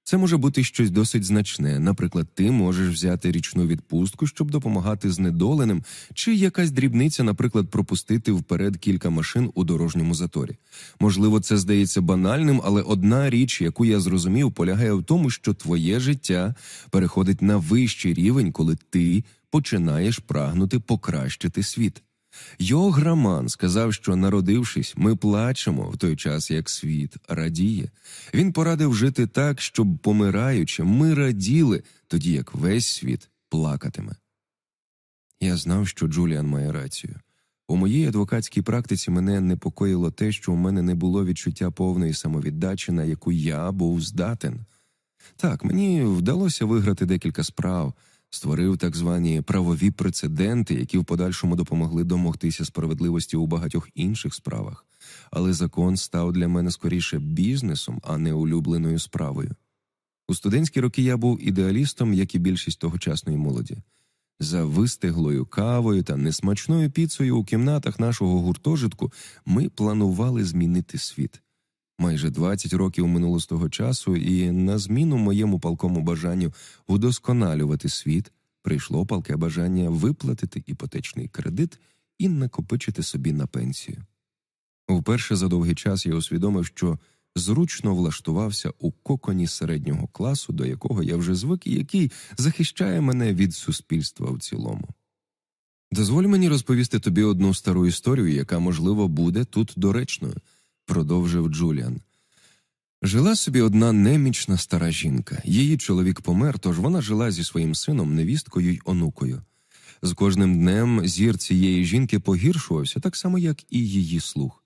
Speaker 1: Це може бути щось досить значне. Наприклад, ти можеш взяти річну відпустку, щоб допомагати знедоленим, чи якась дрібниця, наприклад, пропустити вперед кілька машин у дорожньому заторі. Можливо, це здається банальним, але одна річ, яку я зрозумів, полягає в тому, що твоє життя переходить на вищий рівень, коли ти починаєш прагнути покращити світ. Його граман сказав, що, народившись, ми плачемо в той час, як світ радіє. Він порадив жити так, щоб, помираючи, ми раділи, тоді як весь світ плакатиме. Я знав, що Джуліан має рацію. У моїй адвокатській практиці мене непокоїло те, що у мене не було відчуття повної самовіддачі, на яку я був здатен. Так, мені вдалося виграти декілька справ створив так звані правові прецеденти, які в подальшому допомогли домогтися справедливості у багатьох інших справах, але закон став для мене скоріше бізнесом, а не улюбленою справою. У студентські роки я був ідеалістом, як і більшість тогочасної молоді. За вистиглою кавою та несмачною піцею у кімнатах нашого гуртожитку ми планували змінити світ. Майже 20 років минуло з того часу, і на зміну моєму палкому бажанню удосконалювати світ прийшло палке бажання виплатити іпотечний кредит і накопичити собі на пенсію. Вперше за довгий час я усвідомив, що зручно влаштувався у коконі середнього класу, до якого я вже звик і який захищає мене від суспільства в цілому. Дозволь мені розповісти тобі одну стару історію, яка, можливо, буде тут доречною продовжив Джуліан. Жила собі одна немічна стара жінка. Її чоловік помер, тож вона жила зі своїм сином, невісткою й онукою. З кожним днем зір цієї жінки погіршувався, так само, як і її слух.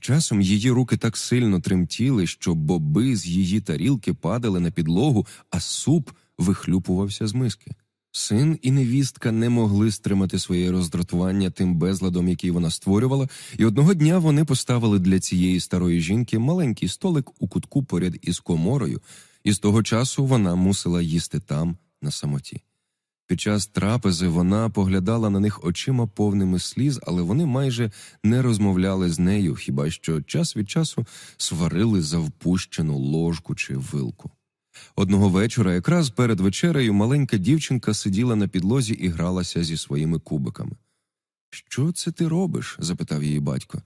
Speaker 1: Часом її руки так сильно тремтіли, що боби з її тарілки падали на підлогу, а суп вихлюпувався з миски. Син і невістка не могли стримати своє роздратування тим безладом, який вона створювала, і одного дня вони поставили для цієї старої жінки маленький столик у кутку поряд із коморою, і з того часу вона мусила їсти там, на самоті. Під час трапези вона поглядала на них очима повними сліз, але вони майже не розмовляли з нею, хіба що час від часу сварили за впущену ложку чи вилку. Одного вечора, якраз перед вечерею, маленька дівчинка сиділа на підлозі і гралася зі своїми кубиками. Що це ти робиш? запитав її батько.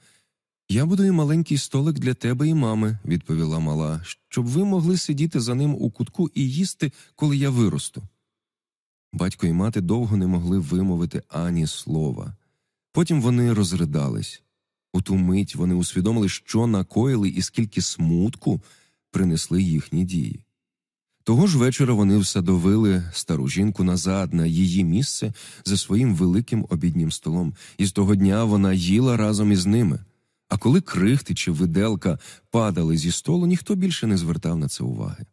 Speaker 1: Я будую маленький столик для тебе і мами, відповіла мала, щоб ви могли сидіти за ним у кутку і їсти, коли я виросту. Батько і мати довго не могли вимовити ані слова. Потім вони розридались. У ту мить вони усвідомили, що накоїли і скільки смутку принесли їхні дії. Того ж вечора вони всадовили стару жінку назад на її місце за своїм великим обіднім столом, і з того дня вона їла разом із ними. А коли крихти чи виделка падали зі столу, ніхто більше не звертав на це уваги.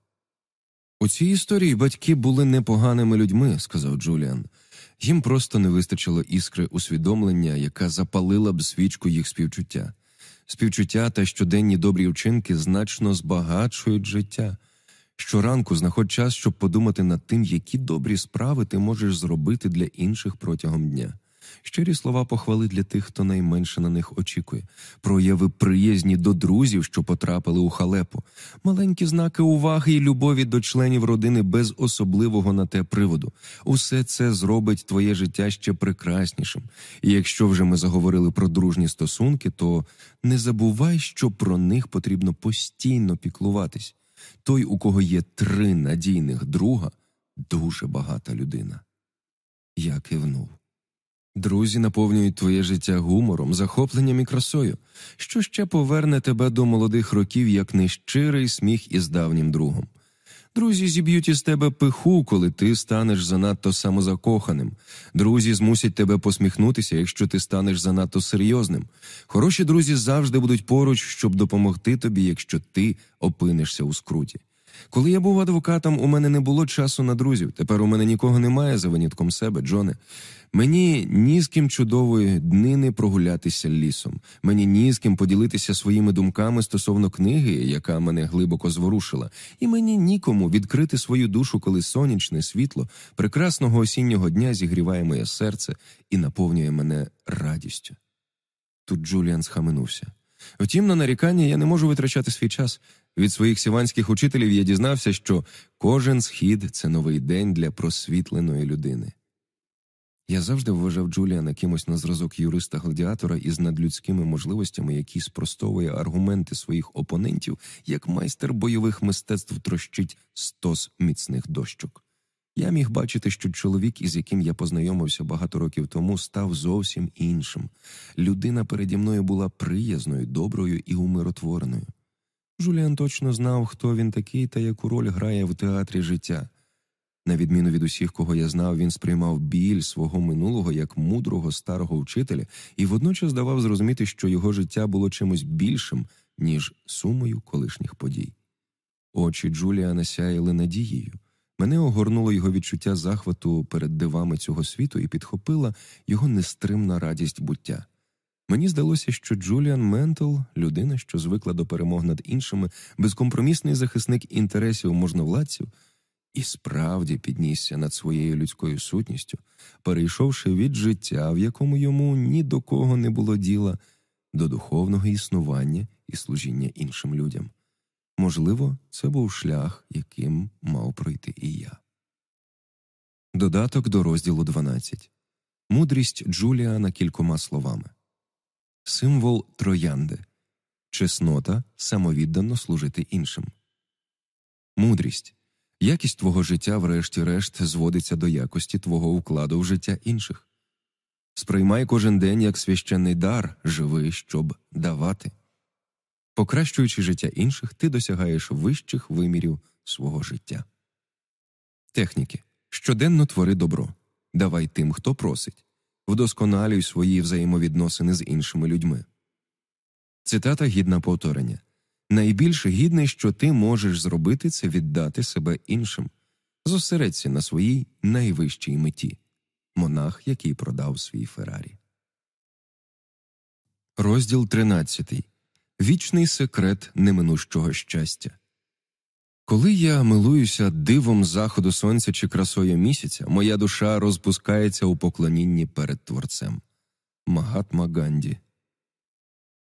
Speaker 1: У цій історії батьки були непоганими людьми, сказав Джуліан. Їм просто не вистачило іскри усвідомлення, яка запалила б свічку їх співчуття. Співчуття та щоденні добрі вчинки значно збагачують життя. Щоранку знаходь час, щоб подумати над тим, які добрі справи ти можеш зробити для інших протягом дня. Щирі слова похвали для тих, хто найменше на них очікує, прояви приязні до друзів, що потрапили у халепу, маленькі знаки уваги і любові до членів родини без особливого на те приводу. Усе це зробить твоє життя ще прекраснішим. І якщо вже ми заговорили про дружні стосунки, то не забувай, що про них потрібно постійно піклуватись. Той, у кого є три надійних друга, дуже багата людина. Я кивнув. Друзі наповнюють твоє життя гумором, захопленням і красою, що ще поверне тебе до молодих років як нещирий сміх із давнім другом. Друзі зіб'ють із тебе пиху, коли ти станеш занадто самозакоханим. Друзі змусять тебе посміхнутися, якщо ти станеш занадто серйозним. Хороші друзі завжди будуть поруч, щоб допомогти тобі, якщо ти опинишся у скруті. Коли я був адвокатом, у мене не було часу на друзів. Тепер у мене нікого немає за винятком себе, Джоне. Мені ні з ким чудової днини прогулятися лісом. Мені ні з ким поділитися своїми думками стосовно книги, яка мене глибоко зворушила, і мені нікому відкрити свою душу, коли сонячне світло прекрасного осіннього дня зігріває моє серце і наповнює мене радістю. Тут Джуліан схаменувся. Втім, на нарікання я не можу витрачати свій час. Від своїх сіванських учителів я дізнався, що кожен схід це новий день для просвітленої людини. Я завжди вважав Джуліана кимось на зразок юриста гладіатора із надлюдськими можливостями, який спростовує аргументи своїх опонентів, як майстер бойових мистецтв трощить стос міцних дощок. Я міг бачити, що чоловік, із яким я познайомився багато років тому, став зовсім іншим. Людина переді мною була приязною, доброю і умиротвореною. Жуліан точно знав, хто він такий та яку роль грає в театрі життя. На відміну від усіх, кого я знав, він сприймав біль свого минулого як мудрого старого вчителя і водночас давав зрозуміти, що його життя було чимось більшим, ніж сумою колишніх подій. Очі Джуліана сяяли надією. Мене огорнуло його відчуття захвату перед дивами цього світу і підхопила його нестримна радість буття. Мені здалося, що Джуліан Ментл, людина, що звикла до перемог над іншими, безкомпромісний захисник інтересів можновладців, і справді піднісся над своєю людською сутністю, перейшовши від життя, в якому йому ні до кого не було діла, до духовного існування і служіння іншим людям. Можливо, це був шлях, яким мав пройти і я. Додаток до розділу 12. Мудрість Джуліана кількома словами Символ троянди чеснота самовіддано служити іншим. Мудрість Якість твого життя, врешті-решт, зводиться до якості твого вкладу в життя інших. Сприймай кожен день як священний дар, живий, щоб давати. Покращуючи життя інших, ти досягаєш вищих вимірів свого життя. Техніки щоденно твори добро, давай тим, хто просить, вдосконалюй свої взаємовідносини з іншими людьми. Цитата гідна повторення найбільш гідне, що ти можеш зробити, це віддати себе іншим. Зосередься на своїй найвищій меті монах, який продав свій Феррарі. Розділ 13. Вічний секрет неминущого щастя. Коли я милуюся дивом заходу сонця чи красою місяця, моя душа розпускається у поклонінні перед творцем. Магатма Ганді.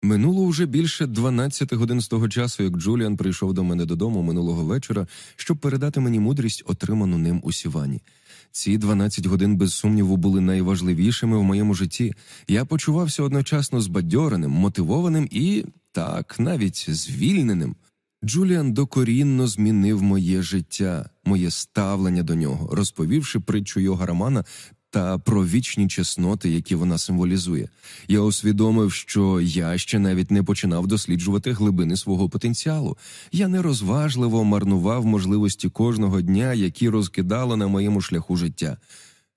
Speaker 1: Минуло вже більше 12 годин з того часу, як Джуліан прийшов до мене додому минулого вечора, щоб передати мені мудрість, отриману ним у Сівані. Ці 12 годин, без сумніву, були найважливішими в моєму житті. Я почувався одночасно збадьореним, мотивованим і так, навіть звільненим. Джуліан докорінно змінив моє життя, моє ставлення до нього, розповівши притчу його романа та про вічні чесноти, які вона символізує. Я усвідомив, що я ще навіть не починав досліджувати глибини свого потенціалу. Я нерозважливо марнував можливості кожного дня, які розкидало на моєму шляху життя.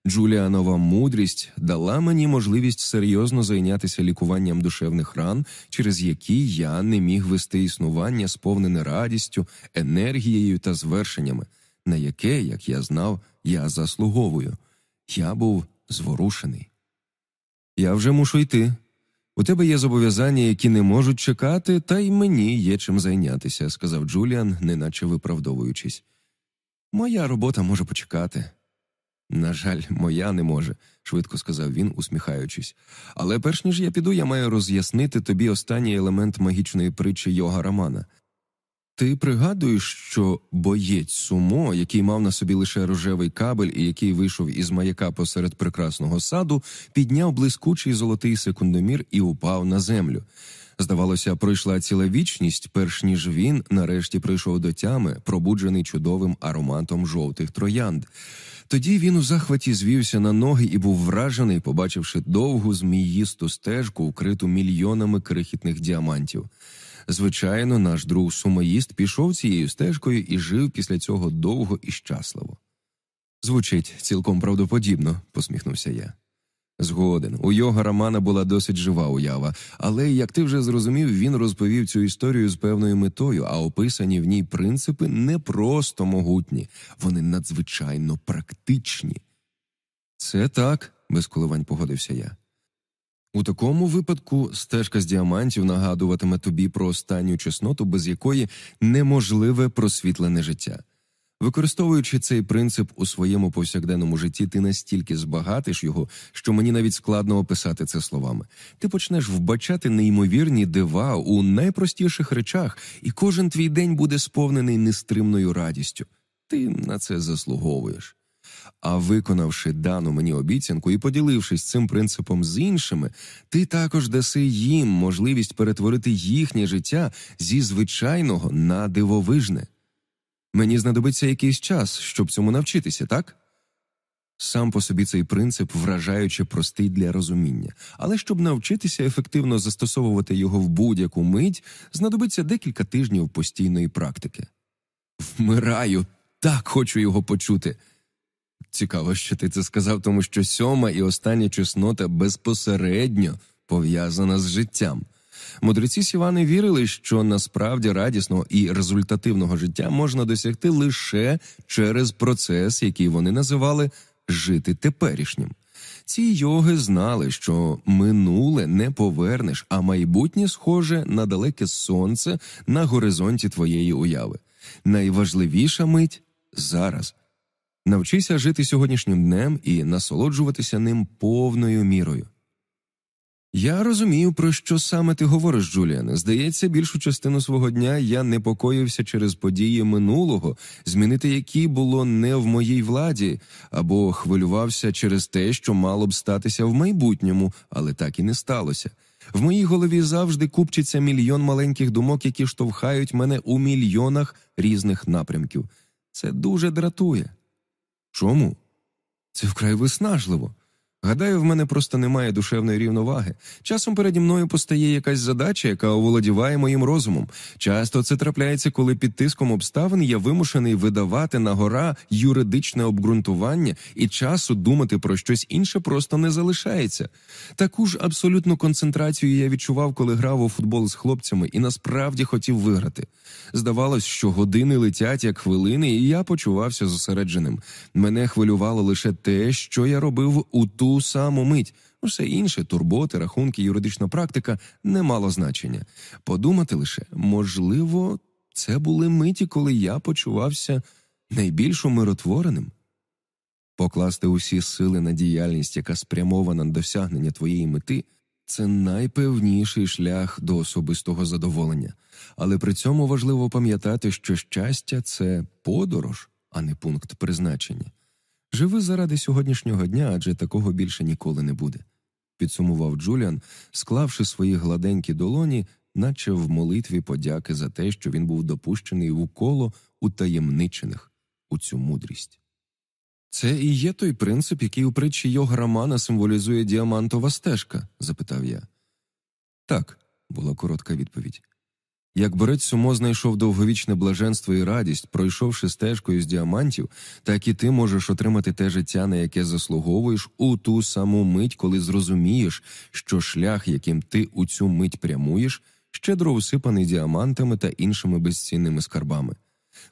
Speaker 1: Джуліанова мудрість дала мені можливість серйозно зайнятися лікуванням душевних ран, через які я не міг вести існування, сповнене радістю, енергією та звершеннями, на яке, як я знав, я заслуговую. Я був зворушений. Я вже мушу йти. У тебе є зобов'язання, які не можуть чекати, та й мені є чим зайнятися, сказав Джуліан, неначе виправдовуючись. Моя робота може почекати. На жаль, моя не може, швидко сказав він, усміхаючись. Але перш ніж я піду, я маю роз'яснити тобі останній елемент магічної притчі йога Романа. Ти пригадуєш, що боєць сумо, який мав на собі лише рожевий кабель і який вийшов із маяка посеред прекрасного саду, підняв блискучий золотий секундомір і упав на землю. Здавалося, пройшла ціла вічність, перш ніж він нарешті прийшов до тями, пробуджений чудовим ароматом жовтих троянд. Тоді він у захваті звівся на ноги і був вражений, побачивши довгу зміїсту стежку, вкриту мільйонами крихітних діамантів. Звичайно, наш друг сумоїст пішов цією стежкою і жив після цього довго і щасливо. Звучить цілком правдоподібно, посміхнувся я. Згоден, у його романа була досить жива уява, але, як ти вже зрозумів, він розповів цю історію з певною метою, а описані в ній принципи не просто могутні, вони надзвичайно практичні. Це так, без коливань погодився я. У такому випадку стежка з діамантів нагадуватиме тобі про останню чесноту, без якої неможливе просвітлене життя. Використовуючи цей принцип у своєму повсякденному житті, ти настільки збагатиш його, що мені навіть складно описати це словами. Ти почнеш вбачати неймовірні дива у найпростіших речах, і кожен твій день буде сповнений нестримною радістю. Ти на це заслуговуєш. А виконавши дану мені обіцянку і поділившись цим принципом з іншими, ти також даси їм можливість перетворити їхнє життя зі звичайного на дивовижне. Мені знадобиться якийсь час, щоб цьому навчитися, так? Сам по собі цей принцип вражаюче простий для розуміння, але щоб навчитися ефективно застосовувати його в будь-яку мить, знадобиться декілька тижнів постійної практики. Вмираю, так хочу його почути. Цікаво, що ти це сказав, тому що сьома і остання чеснота безпосередньо пов'язана з життям. Мудреці Сівани вірили, що насправді радісного і результативного життя можна досягти лише через процес, який вони називали жити теперішнім. Ці йоги знали, що минуле не повернеш, а майбутнє схоже на далеке сонце на горизонті твоєї уяви. Найважливіша мить зараз. Навчися жити сьогоднішнім днем і насолоджуватися ним повною мірою. Я розумію, про що саме ти говориш, Джуліане. Здається, більшу частину свого дня я непокоївся через події минулого, змінити які було не в моїй владі, або хвилювався через те, що мало б статися в майбутньому, але так і не сталося. В моїй голові завжди купчиться мільйон маленьких думок, які штовхають мене у мільйонах різних напрямків. Це дуже дратує. Чому? Це вкрай виснажливо. Гадаю, в мене просто немає душевної рівноваги. Часом переді мною постає якась задача, яка оволодіває моїм розумом. Часто це трапляється, коли під тиском обставин я вимушений видавати на гора юридичне обґрунтування, і часу думати про щось інше просто не залишається. Таку ж абсолютну концентрацію я відчував, коли грав у футбол з хлопцями, і насправді хотів виграти. Здавалось, що години летять як хвилини, і я почувався зосередженим. Мене хвилювало лише те, що я робив у ту саму мить. Усе інше, турботи, рахунки, юридична практика не мало значення. Подумати лише, можливо, це були миті, коли я почувався найбільш умиротвореним. Покласти усі сили на діяльність, яка спрямована на досягнення твоєї мети, це найпевніший шлях до особистого задоволення, але при цьому важливо пам'ятати, що щастя це подорож, а не пункт призначення. Живи заради сьогоднішнього дня, адже такого більше ніколи не буде, підсумував Джуліан, склавши свої гладенькі долоні, наче в молитві подяки за те, що він був допущений в коло утаємничених у цю мудрість. Це і є той принцип, який у притчі його романа символізує діамантова стежка? запитав я. Так, була коротка відповідь. Як борець сумо знайшов довговічне блаженство і радість, пройшовши стежкою з діамантів, так і ти можеш отримати те життя, на яке заслуговуєш у ту саму мить, коли зрозумієш, що шлях, яким ти у цю мить прямуєш, щедро усипаний діамантами та іншими безцінними скарбами.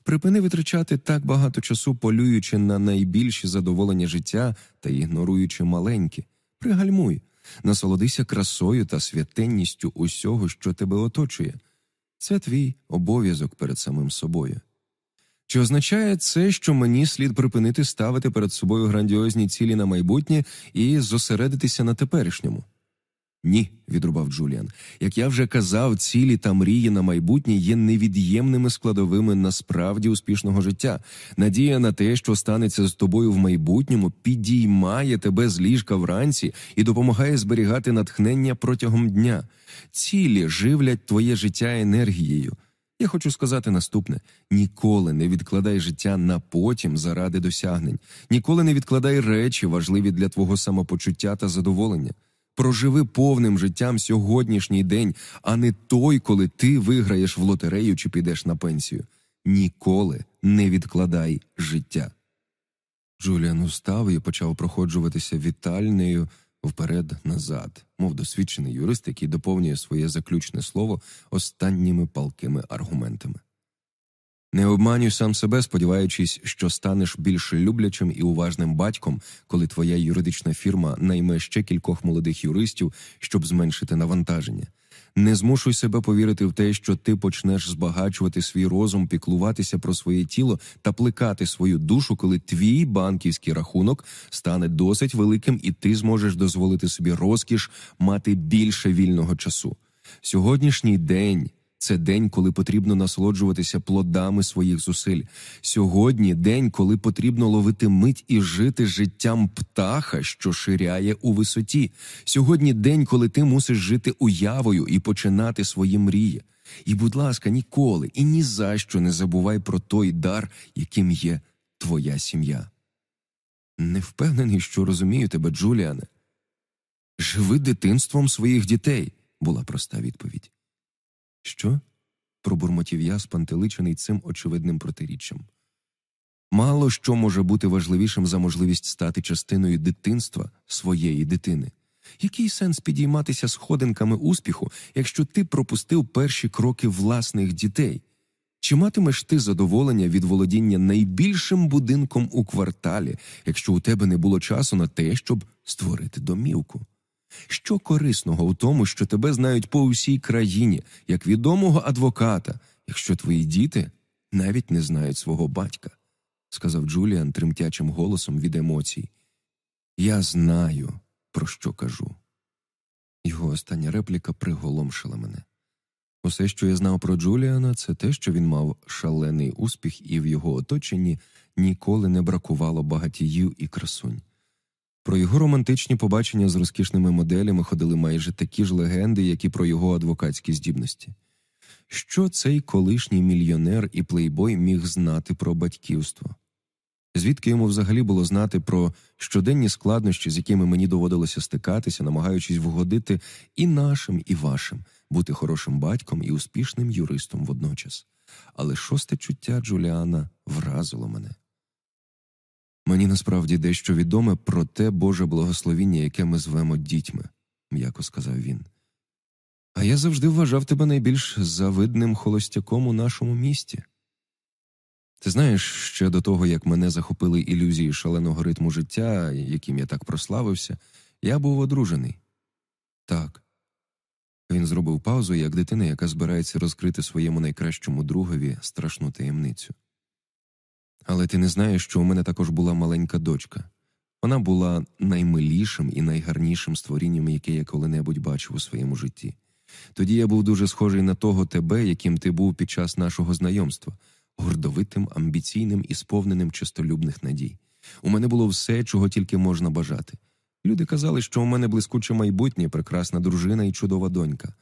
Speaker 1: Припини витрачати так багато часу, полюючи на найбільші задоволення життя та ігноруючи маленькі. Пригальмуй, насолодися красою та святенністю усього, що тебе оточує. Це твій обов'язок перед самим собою. Чи означає це, що мені слід припинити ставити перед собою грандіозні цілі на майбутнє і зосередитися на теперішньому? Ні, відрубав Джуліан. Як я вже казав, цілі та мрії на майбутнє є невід'ємними складовими насправді успішного життя. Надія на те, що станеться з тобою в майбутньому, підіймає тебе з ліжка вранці і допомагає зберігати натхнення протягом дня. Цілі живлять твоє життя енергією. Я хочу сказати наступне: ніколи не відкладай життя на потім заради досягнень, ніколи не відкладай речі, важливі для твого самопочуття та задоволення. Проживи повним життям сьогоднішній день, а не той, коли ти виграєш в лотерею чи підеш на пенсію. Ніколи не відкладай життя. Джуліан устав і почав проходжуватися вітальнею вперед назад, мов досвідчений юрист, який доповнює своє заключне слово останніми палкими аргументами. Не обманюй сам себе, сподіваючись, що станеш більш люблячим і уважним батьком, коли твоя юридична фірма найме ще кількох молодих юристів, щоб зменшити навантаження. Не змушуй себе повірити в те, що ти почнеш збагачувати свій розум, піклуватися про своє тіло та плекати свою душу, коли твій банківський рахунок стане досить великим, і ти зможеш дозволити собі розкіш мати більше вільного часу. Сьогоднішній день це день, коли потрібно насолоджуватися плодами своїх зусиль. Сьогодні день, коли потрібно ловити мить і жити життям птаха, що ширяє у висоті. Сьогодні день, коли ти мусиш жити уявою і починати свої мрії. І, будь ласка, ніколи і ні за що не забувай про той дар, яким є твоя сім'я. Не впевнений, що розумію тебе, Джуліане. Живи дитинством своїх дітей, була проста відповідь. Що? пробурмотів я, спантеличений цим очевидним протиріччям. Мало що може бути важливішим за можливість стати частиною дитинства своєї дитини. Який сенс підійматися сходинками успіху, якщо ти пропустив перші кроки власних дітей? Чи матимеш ти задоволення від володіння найбільшим будинком у кварталі, якщо у тебе не було часу на те, щоб створити домівку? Що корисного у тому, що тебе знають по усій країні, як відомого адвоката, якщо твої діти навіть не знають свого батька, сказав Джуліан тремтячим голосом від емоцій. Я знаю, про що кажу. Його остання репліка приголомшила мене. Усе, що я знав про Джуліана, це те, що він мав шалений успіх, і в його оточенні ніколи не бракувало багатіїв і красунь. Про його романтичні побачення з розкішними моделями ходили майже такі ж легенди, як і про його адвокатські здібності. Що цей колишній мільйонер і плейбой міг знати про батьківство? Звідки йому взагалі було знати про щоденні складнощі, з якими мені доводилося стикатися, намагаючись вгодити і нашим, і вашим, бути хорошим батьком і успішним юристом водночас. Але шосте чуття Джуліана вразило мене. Мені насправді дещо відоме про те Боже благословіння, яке ми звемо дітьми, м'яко сказав він. А я завжди вважав тебе найбільш завидним холостяком у нашому місті. Ти знаєш, ще до того, як мене захопили ілюзії шаленого ритму життя, яким я так прославився, я був одружений. Так. Він зробив паузу, як дитина, яка збирається розкрити своєму найкращому другові страшну таємницю. Але ти не знаєш, що у мене також була маленька дочка. Вона була наймилішим і найгарнішим створінням, яке я коли-небудь бачив у своєму житті. Тоді я був дуже схожий на того тебе, яким ти був під час нашого знайомства, гордовитим, амбіційним і сповненим чистолюбних надій. У мене було все, чого тільки можна бажати. Люди казали, що у мене блискуче майбутнє, прекрасна дружина і чудова донька.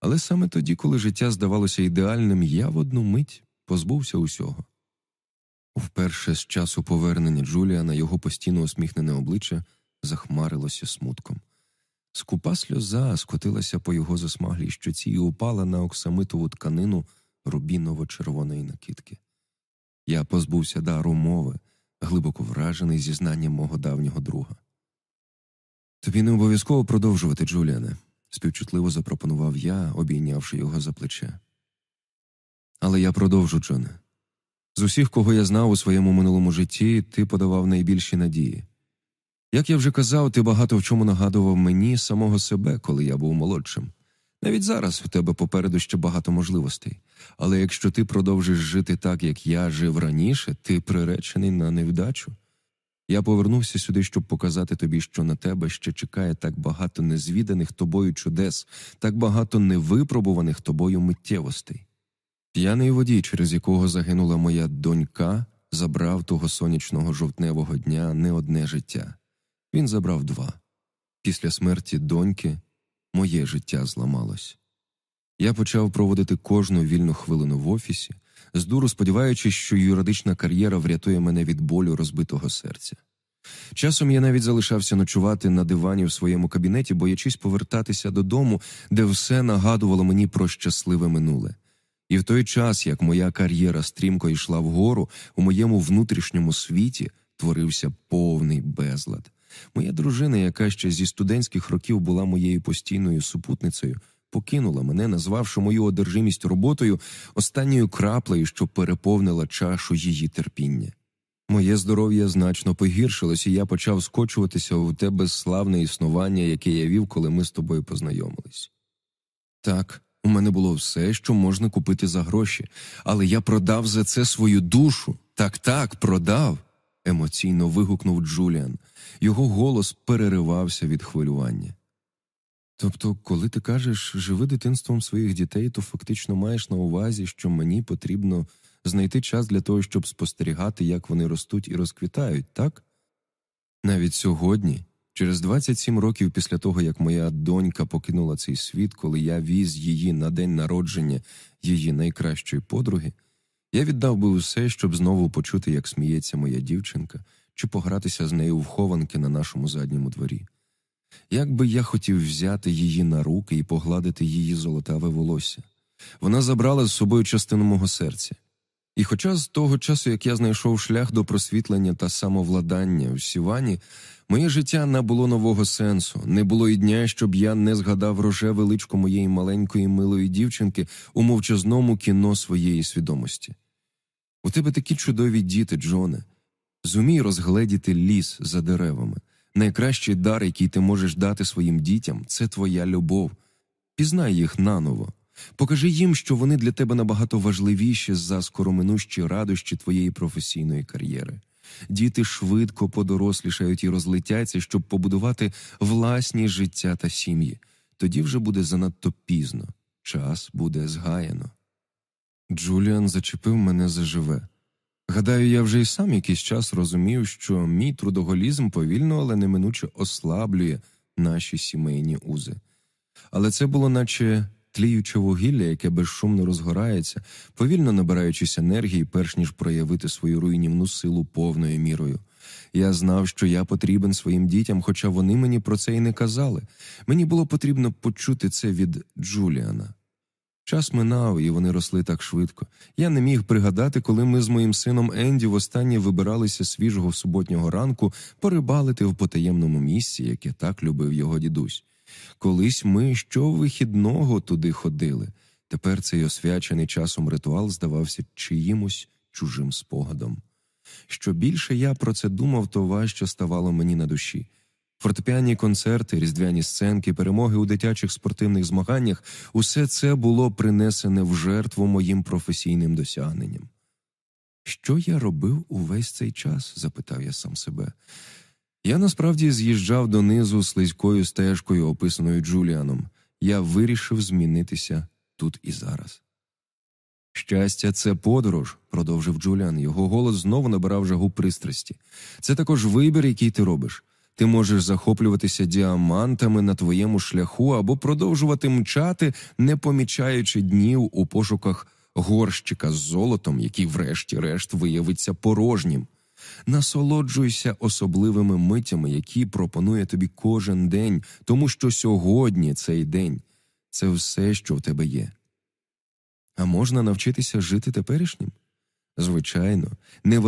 Speaker 1: Але саме тоді, коли життя здавалося ідеальним, я в одну мить позбувся усього. Вперше з часу повернення Джуліана його постійно усміхнене обличчя захмарилося смутком. Скупа сльоза скотилася по його засмаглій щоці і упала на оксамитову тканину рубіново-червоної накидки. Я позбувся дару мови, глибоко вражений зізнанням мого давнього друга. Тобі не обов'язково продовжувати, Джуліане, співчутливо запропонував я, обійнявши його за плече. Але я продовжу, Джоне. З усіх, кого я знав у своєму минулому житті, ти подавав найбільші надії. Як я вже казав, ти багато в чому нагадував мені самого себе, коли я був молодшим. Навіть зараз у тебе попереду ще багато можливостей, але якщо ти продовжиш жити так, як я жив раніше, ти приречений на невдачу. Я повернувся сюди, щоб показати тобі, що на тебе ще чекає так багато незвіданих тобою чудес, так багато невипробуваних тобою миттєвостей. П'яний водій, через якого загинула моя донька, забрав того сонячного жовтневого дня не одне життя. Він забрав два. Після смерті доньки моє життя зламалось. Я почав проводити кожну вільну хвилину в офісі, з дуру сподіваючись, що юридична кар'єра врятує мене від болю розбитого серця. Часом я навіть залишався ночувати на дивані в своєму кабінеті, боячись повертатися додому, де все нагадувало мені про щасливе минуле. І в той час, як моя кар'єра стрімко йшла вгору, у моєму внутрішньому світі творився повний безлад. Моя дружина, яка ще зі студентських років була моєю постійною супутницею, покинула мене, назвавши мою одержимість роботою останньою краплею, що переповнила чашу її терпіння. Моє здоров'я значно погіршилось, і я почав скочуватися у те безславне існування, яке я вів, коли ми з тобою познайомились. Так, у мене було все, що можна купити за гроші, але я продав за це свою душу. Так, так, продав. емоційно вигукнув Джуліан. Його голос переривався від хвилювання. Тобто, коли ти кажеш живи дитинством своїх дітей, то фактично маєш на увазі, що мені потрібно знайти час для того, щоб спостерігати, як вони ростуть і розквітають, так? Навіть сьогодні, через 27 років після того, як моя донька покинула цей світ, коли я віз її на день народження її найкращої подруги, я віддав би усе, щоб знову почути, як сміється моя дівчинка, чи погратися з нею в хованки на нашому задньому дворі. Як би я хотів взяти її на руки і погладити її золотаве волосся, вона забрала з собою частину мого серця. І хоча з того часу, як я знайшов шлях до просвітлення та самовладання в Сівані, моє життя набуло нового сенсу, не було і дня, щоб я не згадав рожеве личко моєї маленької милої дівчинки у мовчазному кіно своєї свідомості. У тебе такі чудові діти, Джоне. Зумій розгледіти ліс за деревами. Найкращий дар, який ти можеш дати своїм дітям, це твоя любов. Пізнай їх наново. Покажи їм, що вони для тебе набагато важливіші за скороминущі радощі твоєї професійної кар'єри. Діти швидко подорослішають і розлетяться, щоб побудувати власні життя та сім'ї. Тоді вже буде занадто пізно, час буде згаяно. Джуліан зачепив мене заживе. Гадаю, я вже й сам якийсь час розумів, що мій трудоголізм повільно, але неминуче ослаблює наші сімейні узи. Але це було наче тліюче вугілля, яке безшумно розгорається, повільно набираючись енергії, перш ніж проявити свою руйнівну силу повною мірою. Я знав, що я потрібен своїм дітям, хоча вони мені про це й не казали. Мені було потрібно почути це від Джуліана. Час минав, і вони росли так швидко. Я не міг пригадати, коли ми з моїм сином Енді востаннє вибиралися свіжого суботнього ранку порибалити в потаємному місці, яке так любив його дідусь. Колись ми щовихідного туди ходили. Тепер цей освячений часом ритуал здавався чиїмось чужим спогадом. Що більше я про це думав, то важче ставало мені на душі. Фортепіанні концерти, різдвяні сценки, перемоги у дитячих спортивних змаганнях усе це було принесене в жертву моїм професійним досягненням. Що я робив увесь цей час? запитав я сам себе. Я насправді з'їжджав донизу слизькою стежкою, описаною Джуліаном. Я вирішив змінитися тут і зараз. Щастя, це подорож, продовжив Джуліан. Його голос знову набирав жагу пристрасті. Це також вибір, який ти робиш. Ти можеш захоплюватися діамантами на твоєму шляху або продовжувати мчати, не помічаючи днів у пошуках горщика з золотом, який, врешті-решт, виявиться порожнім. Насолоджуйся особливими митями, які пропонує тобі кожен день, тому що сьогодні цей день це все, що в тебе є. А можна навчитися жити теперішнім? Звичайно, не